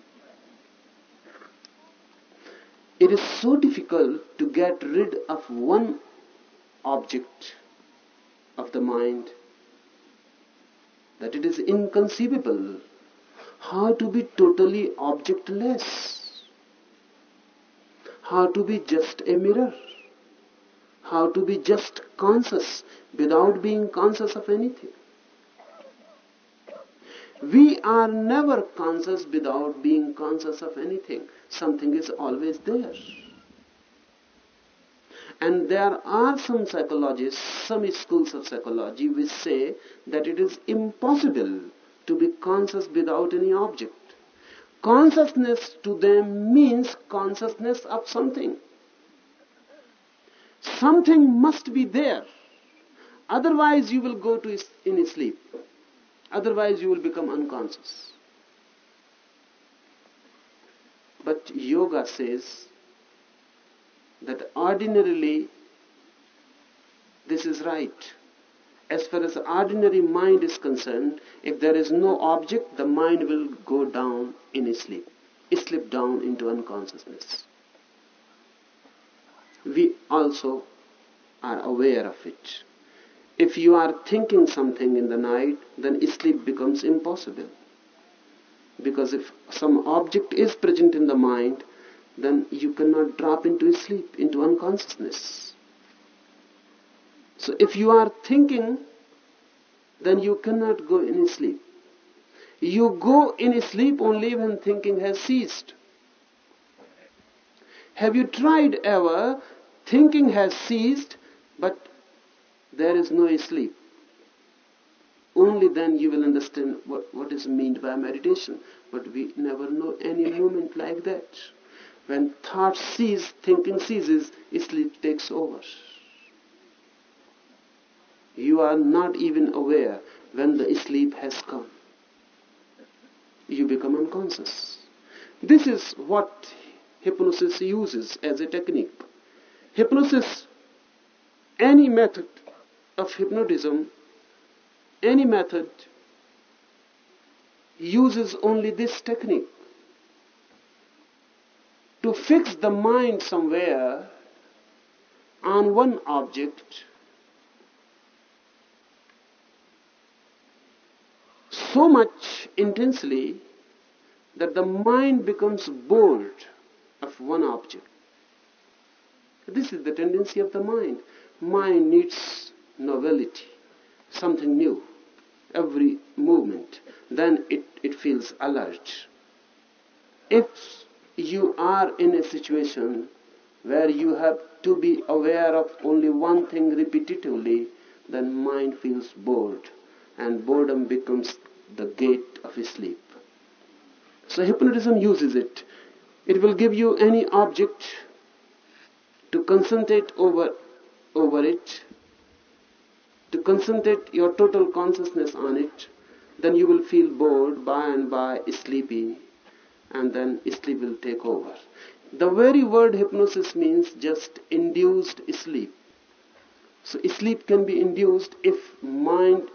it is so difficult to get rid of one object of the mind that it is inconceivable how to be totally objectless, how to be just a mirror, how to be just conscious without being conscious of anything. We are never conscious without being conscious of anything. Something is always there. And there are some psychologists, some schools of psychology which say that it is impossible to be conscious without any object. Consciousness to them means consciousness of something. Something must be there. Otherwise, you will go to in sleep. Otherwise, you will become unconscious. But yoga says that ordinarily this is right. As far as ordinary mind is concerned, if there is no object, the mind will go down in sleep, slip down into unconsciousness. We also are aware of it. If you are thinking something in the night, then sleep becomes impossible. Because if some object is present in the mind, then you cannot drop into sleep, into unconsciousness. So if you are thinking, then you cannot go in sleep. You go in sleep only when thinking has ceased. Have you tried ever? Thinking has ceased, there is no sleep. Only then you will understand what, what is meant by meditation. But we never know any moment like that. When thought cease, thinking ceases, sleep takes over. You are not even aware when the sleep has come. You become unconscious. This is what hypnosis uses as a technique. Hypnosis, any method of hypnotism, any method uses only this technique to fix the mind somewhere on one object so much intensely that the mind becomes bored of one object. This is the tendency of the mind. Mind needs novelty, something new, every movement. Then it, it feels alert. If you are in a situation where you have to be aware of only one thing repetitively, then mind feels bored and boredom becomes the gate of sleep. So hypnotism uses it. It will give you any object to concentrate over, over it, to concentrate your total consciousness on it, then you will feel bored by and by sleepy, and then sleep will take over. The very word hypnosis means just induced sleep. So sleep can be induced if mind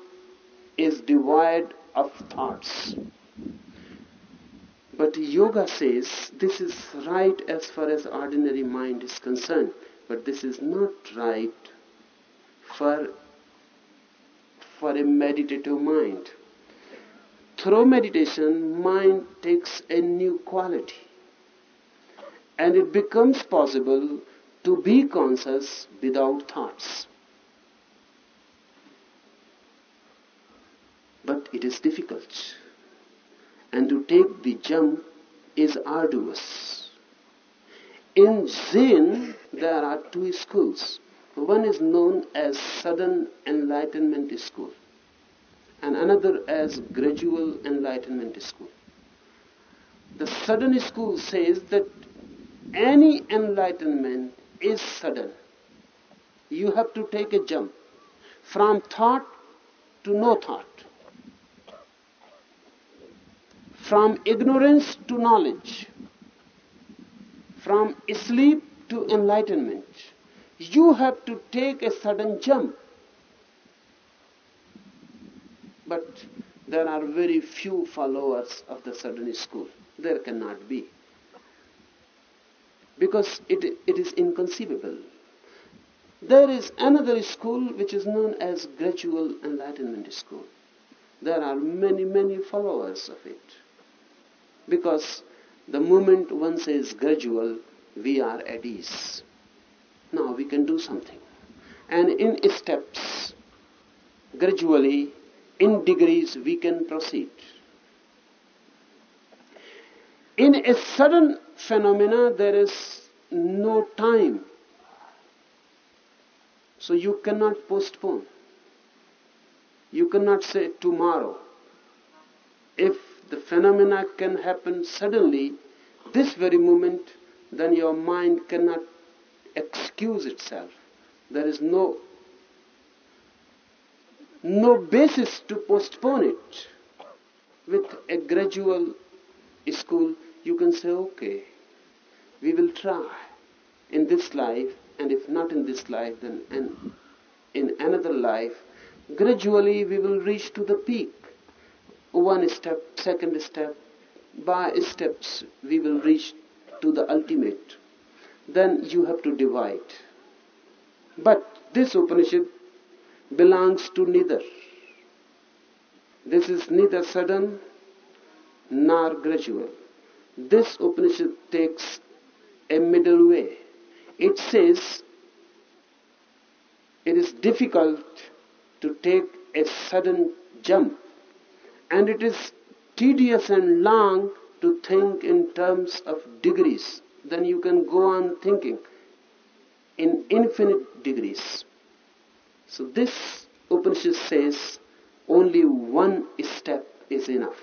is devoid of thoughts. But yoga says this is right as far as ordinary mind is concerned, but this is not right for, for a meditative mind. Through meditation, mind takes a new quality and it becomes possible to be conscious without thoughts. But it is difficult and to take the jump is arduous. In Zen, there are two schools. One is known as Sudden Enlightenment School, and another as Gradual Enlightenment School. The Sudden School says that any enlightenment is sudden. You have to take a jump from thought to no thought from ignorance to knowledge, from sleep to enlightenment. You have to take a sudden jump. But there are very few followers of the sudden school. There cannot be. Because it, it is inconceivable. There is another school which is known as gradual enlightenment school. There are many, many followers of it because the moment one says gradual, we are at ease. Now we can do something. And in steps, gradually, in degrees, we can proceed. In a sudden phenomena, there is no time. So you cannot postpone. You cannot say tomorrow. If the phenomena can happen suddenly, this very moment, then your mind cannot excuse itself. There is no no basis to postpone it. With a gradual school, you can say, okay, we will try in this life, and if not in this life, then in, in another life, gradually we will reach to the peak. One step, second step, by steps we will reach to the ultimate. Then you have to divide. But this Upanishad belongs to neither. This is neither sudden nor gradual. This Upanishad takes a middle way. It says it is difficult to take a sudden jump and it is tedious and long to think in terms of degrees. Then you can go on thinking in infinite degrees. So this Upanishad says only one step is enough.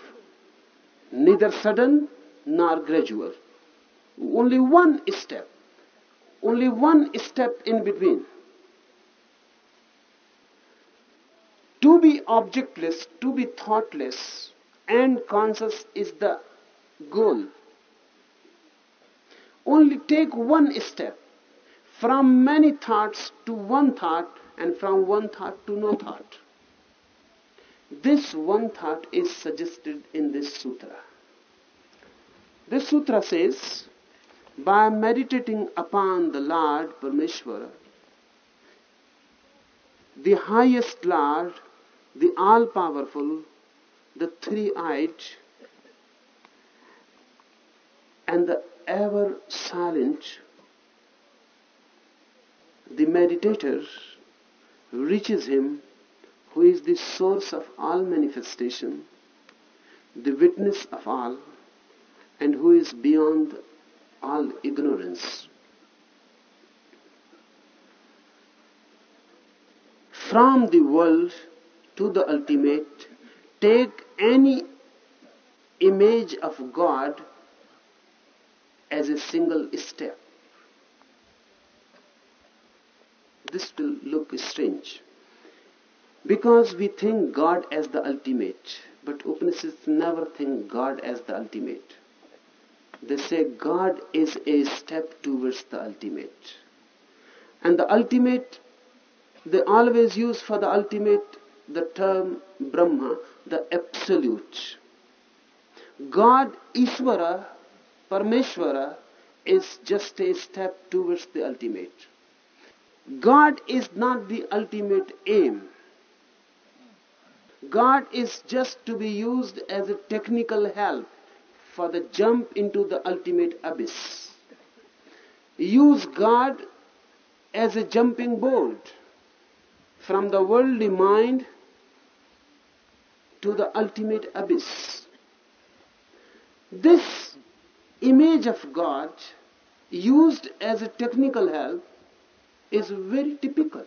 Neither sudden nor gradual. Only one step. Only one step in between. To be objectless, to be thoughtless and conscious is the goal. Only take one step from many thoughts to one thought and from one thought to no thought. This one thought is suggested in this sutra. This sutra says, by meditating upon the Lord Parmeshwara, the highest Lord, the all-powerful, the three-eyed, and the ever silent, the meditator reaches him who is the source of all manifestation, the witness of all, and who is beyond all ignorance. From the world to the ultimate, take any image of God as a single step. This will look strange. Because we think God as the ultimate, but Upanishads never think God as the ultimate. They say God is a step towards the ultimate. And the ultimate, they always use for the ultimate the term Brahma, the absolute. God, Ishvara, Parmeshwara is just a step towards the ultimate. God is not the ultimate aim. God is just to be used as a technical help for the jump into the ultimate abyss. Use God as a jumping board from the worldly mind to the ultimate abyss. This image of God used as a technical help is very typical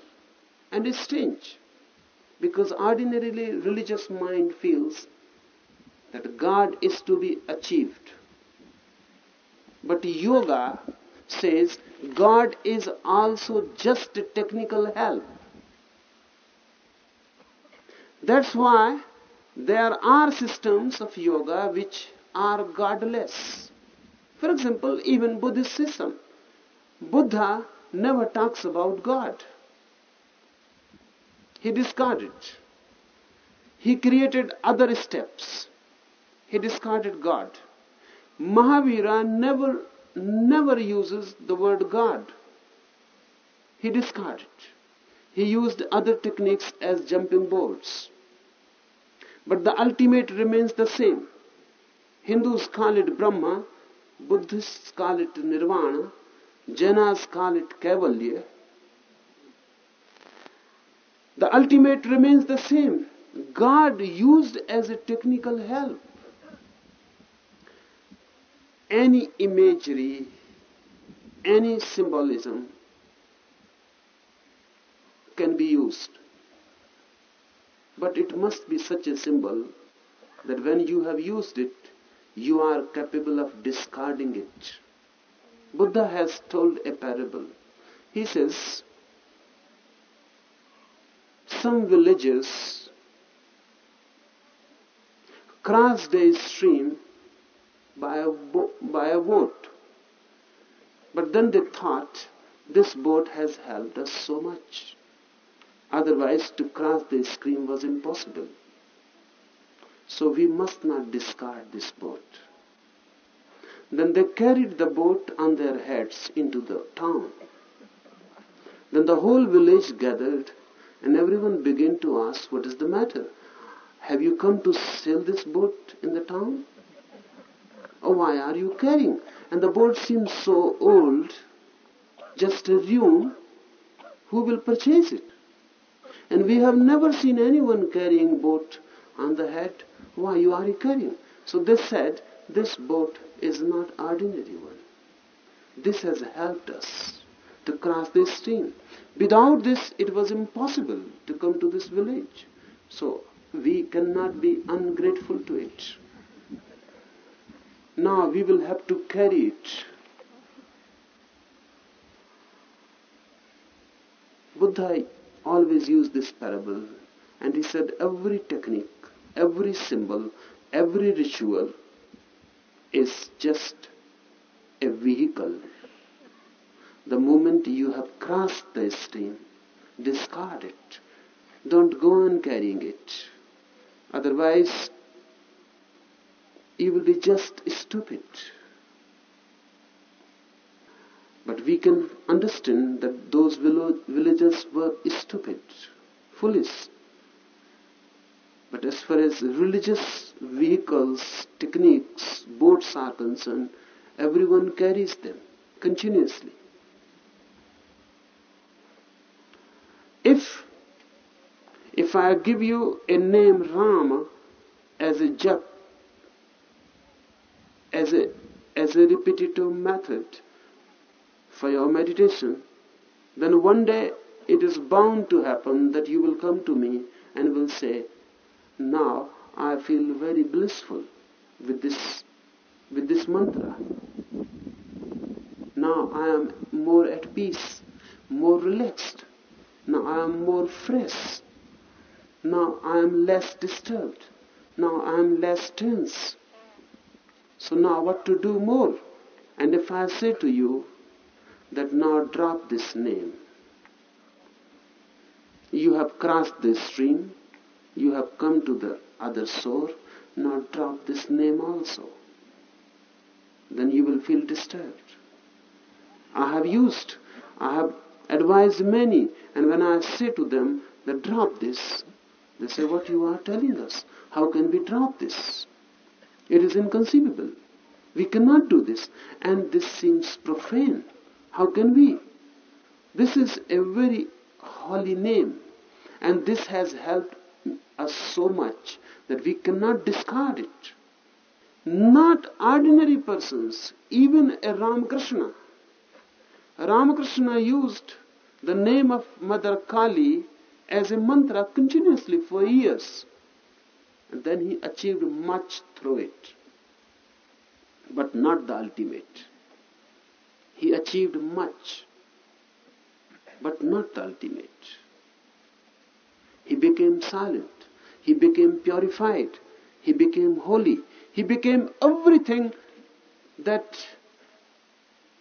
and is strange because ordinarily religious mind feels that God is to be achieved. But yoga says God is also just a technical help. That's why there are systems of yoga which are godless. For example, even Buddhist system. Buddha never talks about God. He discarded. He created other steps. He discarded God. Mahavira never, never uses the word God. He discarded. He used other techniques as jumping boards. But the ultimate remains the same. Hindus call it Brahma, It Nirvana, Jainas call it Kaivalya. The ultimate remains the same. God used as a technical help. Any imagery, any symbolism can be used. But it must be such a symbol that when you have used it, you are capable of discarding it. Buddha has told a parable. He says, some villagers crossed a stream by a, by a boat. But then they thought, this boat has helped us so much. Otherwise, to cross the stream was impossible. So we must not discard this boat. Then they carried the boat on their heads into the town. Then the whole village gathered and everyone began to ask, What is the matter? Have you come to sell this boat in the town? Oh, why are you carrying? And the boat seems so old, just a ruin. Who will purchase it? And we have never seen anyone carrying boat on the head. Why you are recurring. So they said, this boat is not ordinary one. This has helped us to cross this stream. Without this, it was impossible to come to this village. So we cannot be ungrateful to it. Now we will have to carry it. Buddha always used this parable and he said every technique, every symbol, every ritual is just a vehicle. The moment you have crossed the stream, discard it. Don't go on carrying it. Otherwise, you will be just stupid. But we can understand that those villagers were stupid, foolish. But as far as religious vehicles, techniques, boats are concerned, everyone carries them continuously. If if I give you a name Rama as a jap, as a as a repetitive method for your meditation, then one day it is bound to happen that you will come to me and will say, now I feel very blissful with this with this mantra. Now I am more at peace, more relaxed. Now I am more fresh. Now I am less disturbed. Now I am less tense. So now what to do more? And if I say to you that now drop this name, you have crossed this stream, you have come to the other shore, now drop this name also. Then you will feel disturbed. I have used, I have advised many, and when I say to them that drop this, they say, What you are telling us? How can we drop this? It is inconceivable. We cannot do this. And this seems profane. How can we? This is a very holy name. And this has helped us so much that we cannot discard it. Not ordinary persons, even a Ramakrishna. Ramakrishna used the name of Mother Kali as a mantra continuously for years. And then he achieved much through it, but not the ultimate. He achieved much, but not the ultimate. He became silent. He became purified. He became holy. He became everything that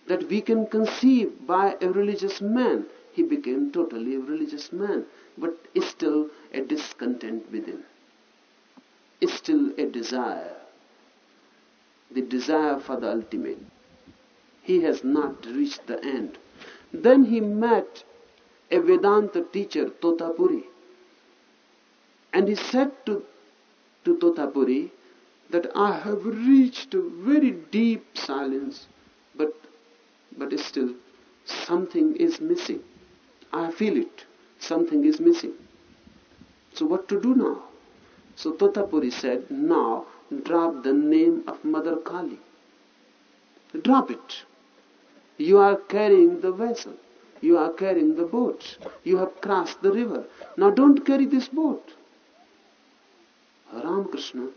that we can conceive by a religious man. He became totally a religious man but still a discontent within. Still a desire. The desire for the ultimate. He has not reached the end. Then he met a Vedanta teacher, Totapuri. And he said to, to Totapuri that I have reached a very deep silence, but, but still something is missing. I feel it something is missing. So what to do now? So Totapuri said, now drop the name of Mother Kali. Drop it. You are carrying the vessel. You are carrying the boat. You have crossed the river. Now don't carry this boat. Ramakrishna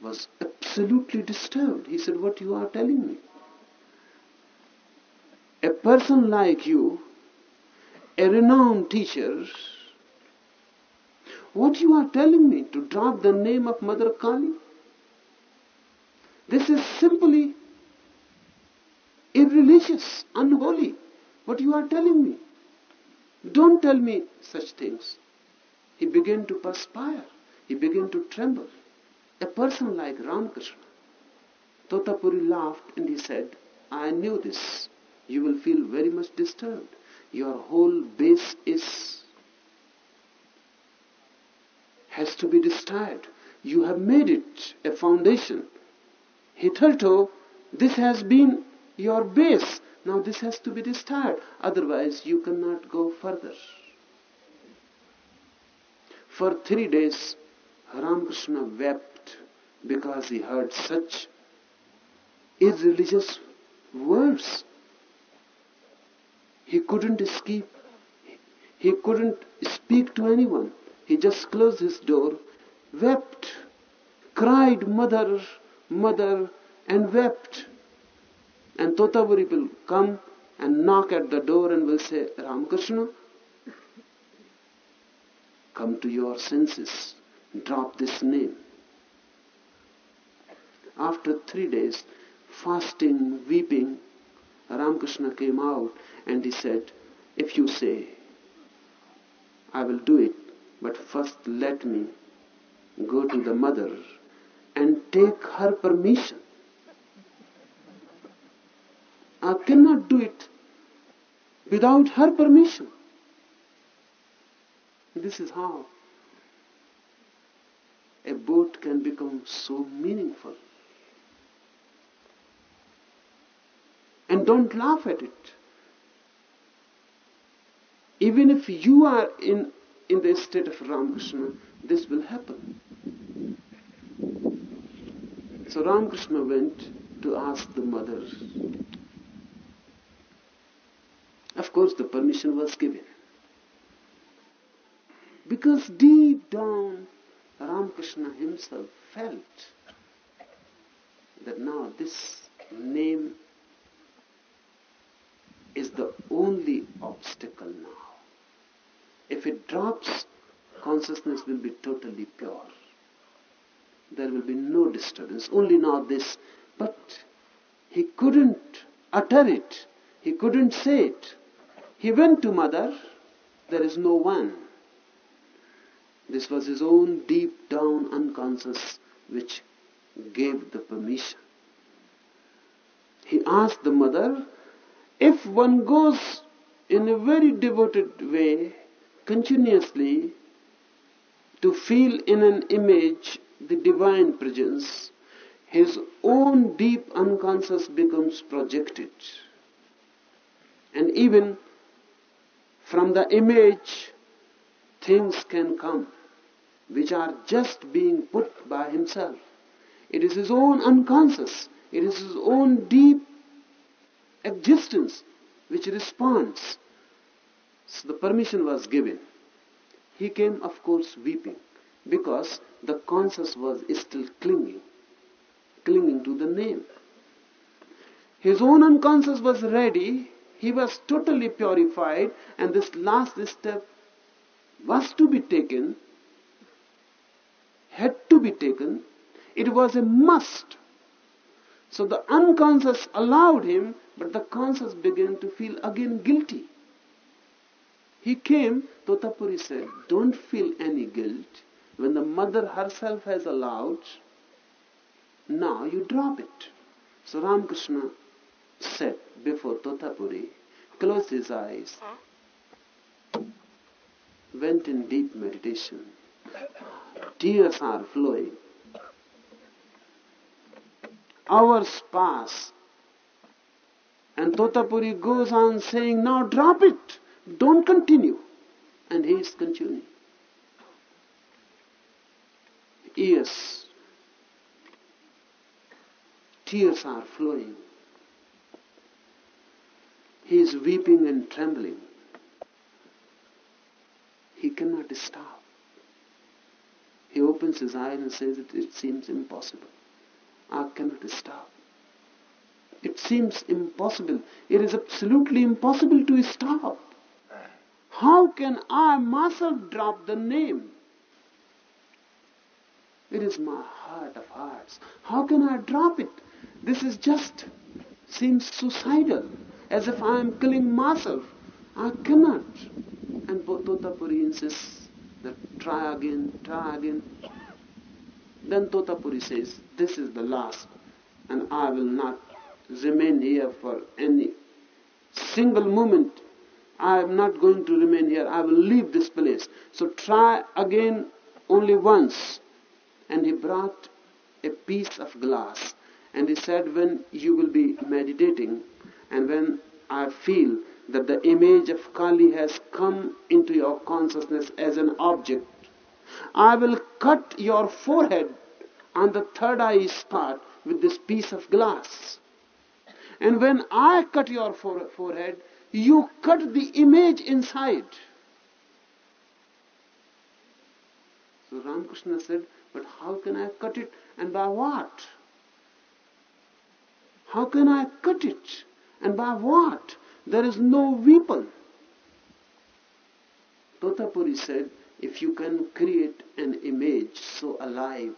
was absolutely disturbed. He said, What you are telling me? A person like you a renowned teacher what you are telling me to drop the name of Mother Kali? This is simply irreligious, unholy, what you are telling me. Don't tell me such things. He began to perspire. He began to tremble. A person like Ramakrishna. Totapuri laughed and he said, I knew this. You will feel very much disturbed. Your whole base is has to be disturbed. You have made it a foundation. Hitherto, this has been your base. Now this has to be disturbed. Otherwise, you cannot go further. For three days, Ramakrishna wept because he heard such irreligious words. He couldn't escape. He couldn't speak to anyone. He just closed his door, wept, cried, Mother, Mother, and wept. And Totapuri will come and knock at the door and will say, Ramakrishna, come to your senses, drop this name. After three days, fasting, weeping, Ramakrishna came out and he said, If you say, I will do it, but first let me go to the mother and take her permission. I cannot do it without her permission. This is how a boat can become so meaningful. And don't laugh at it. Even if you are in, in the state of Ramakrishna, this will happen. So Ramakrishna went to ask the mother. Of course, the permission was given. Because deep down, Ramakrishna himself felt that now this name is the only obstacle now. If it drops, consciousness will be totally pure. There will be no disturbance, only now this. But he couldn't utter it, he couldn't say it. He went to mother, there is no one. This was his own deep down unconscious which gave the permission. He asked the mother, if one goes in a very devoted way, continuously, to feel in an image the divine presence, his own deep unconscious becomes projected. And even from the image, things can come which are just being put by himself. It is his own unconscious, it is his own deep existence which responds. So the permission was given. He came, of course, weeping because the conscious was still clinging, clinging to the name. His own unconscious was ready, he was totally purified, and this last step was to be taken, had to be taken. It was a must. So the unconscious allowed him, but the conscious began to feel again guilty. He came, Totapuri said, don't feel any guilt. When the mother herself has allowed, now you drop it. So Ramakrishna sat before Totapuri, closed his eyes, went in deep meditation. Tears are flowing. Hours pass. And Totapuri goes on saying, now drop it. Don't continue. And he is continuing. Yes. Tears are flowing. He is weeping and trembling. He cannot stop. He opens his eyes and says that it seems impossible. I cannot stop. It seems impossible. It is absolutely impossible to stop. How can I myself drop the name? It is my heart of hearts. How can I drop it? This is just seems suicidal, as if I am killing myself. I cannot. And Totapuri insists that try again, try again. Then Totapuri says, This is the last, and I will not remain here for any single moment. I am not going to remain here. I will leave this place. So try again only once. And he brought a piece of glass. And he said, When you will be meditating, and when I feel that the image of Kali has come into your consciousness as an object, I will cut your forehead on the third eye spot with this piece of glass. And when I cut your forehead, you cut the image inside. So Ramakrishna said, But how can I cut it and by what? How can I cut it and by what? There is no weapon. Totapuri said, if you can create an image so alive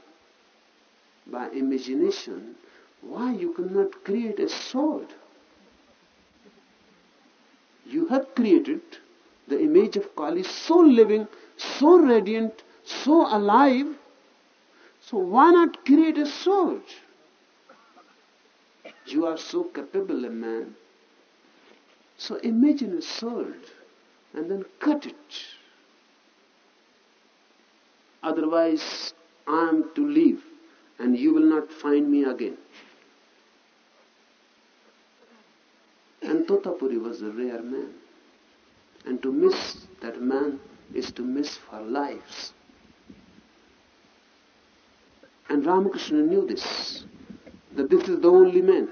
by imagination, why you cannot create a sword? You have created the image of Kali so living, so radiant, so alive. So why not create a sword? You are so capable a man. So imagine a sword and then cut it. Otherwise, I am to leave and you will not find me again. And Totapuri was a rare man. And to miss that man is to miss for lives. And Ramakrishna knew this, that this is the only man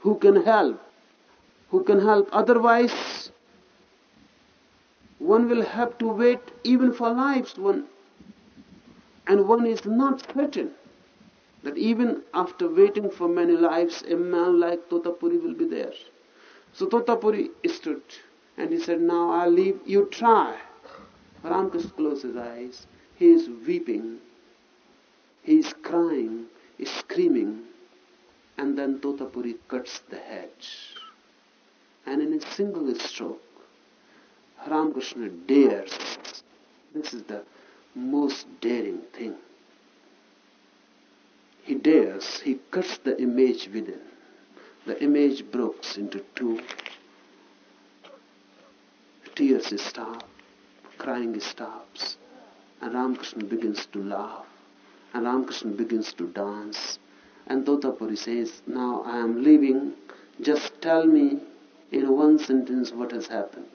who can help, who can help. Otherwise, one will have to wait even for lives, one, and one is not certain that even after waiting for many lives, a man like Totapuri will be there. So Totapuri stood and he said, Now I'll leave, you try. Ramkrishna closed his eyes. He is weeping. He is crying, is screaming. And then Totapuri cuts the head. And in a single stroke, Ramakrishna dares. This is the most daring thing. He dares, he cuts the image within. The image breaks into two. Tears stop, crying stops, and Ramakrishna begins to laugh, and Ramakrishna begins to dance. And Totapuri says, Now I am leaving, just tell me in one sentence what has happened.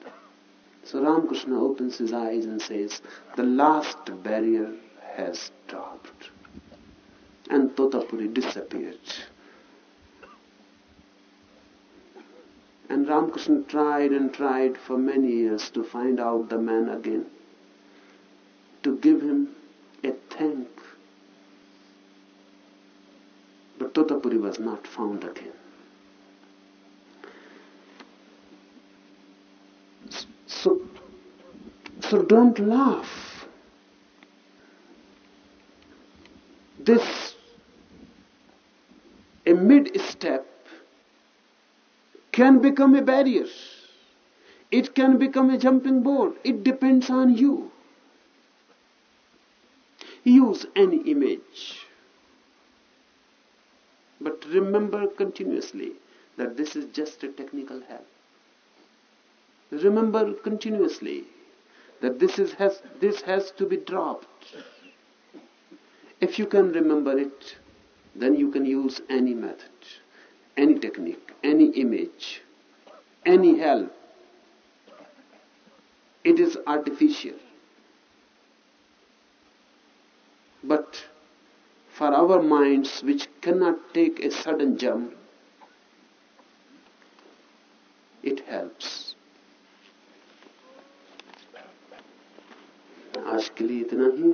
So Ramakrishna opens his eyes and says, The last barrier has dropped and Totapuri disappeared. And Ramakrishna tried and tried for many years to find out the man again, to give him a thank. But Totapuri was not found again. So, so don't laugh. This a mid step can become a barrier. It can become a jumping board. It depends on you. Use any image. But remember continuously that this is just a technical help. Remember continuously that this is has this has to be dropped. If you can remember it, then you can use any method, any technique, any image, any help. It is artificial. But for our minds which cannot take a sudden jump, it helps. आज के लिए इतना ही।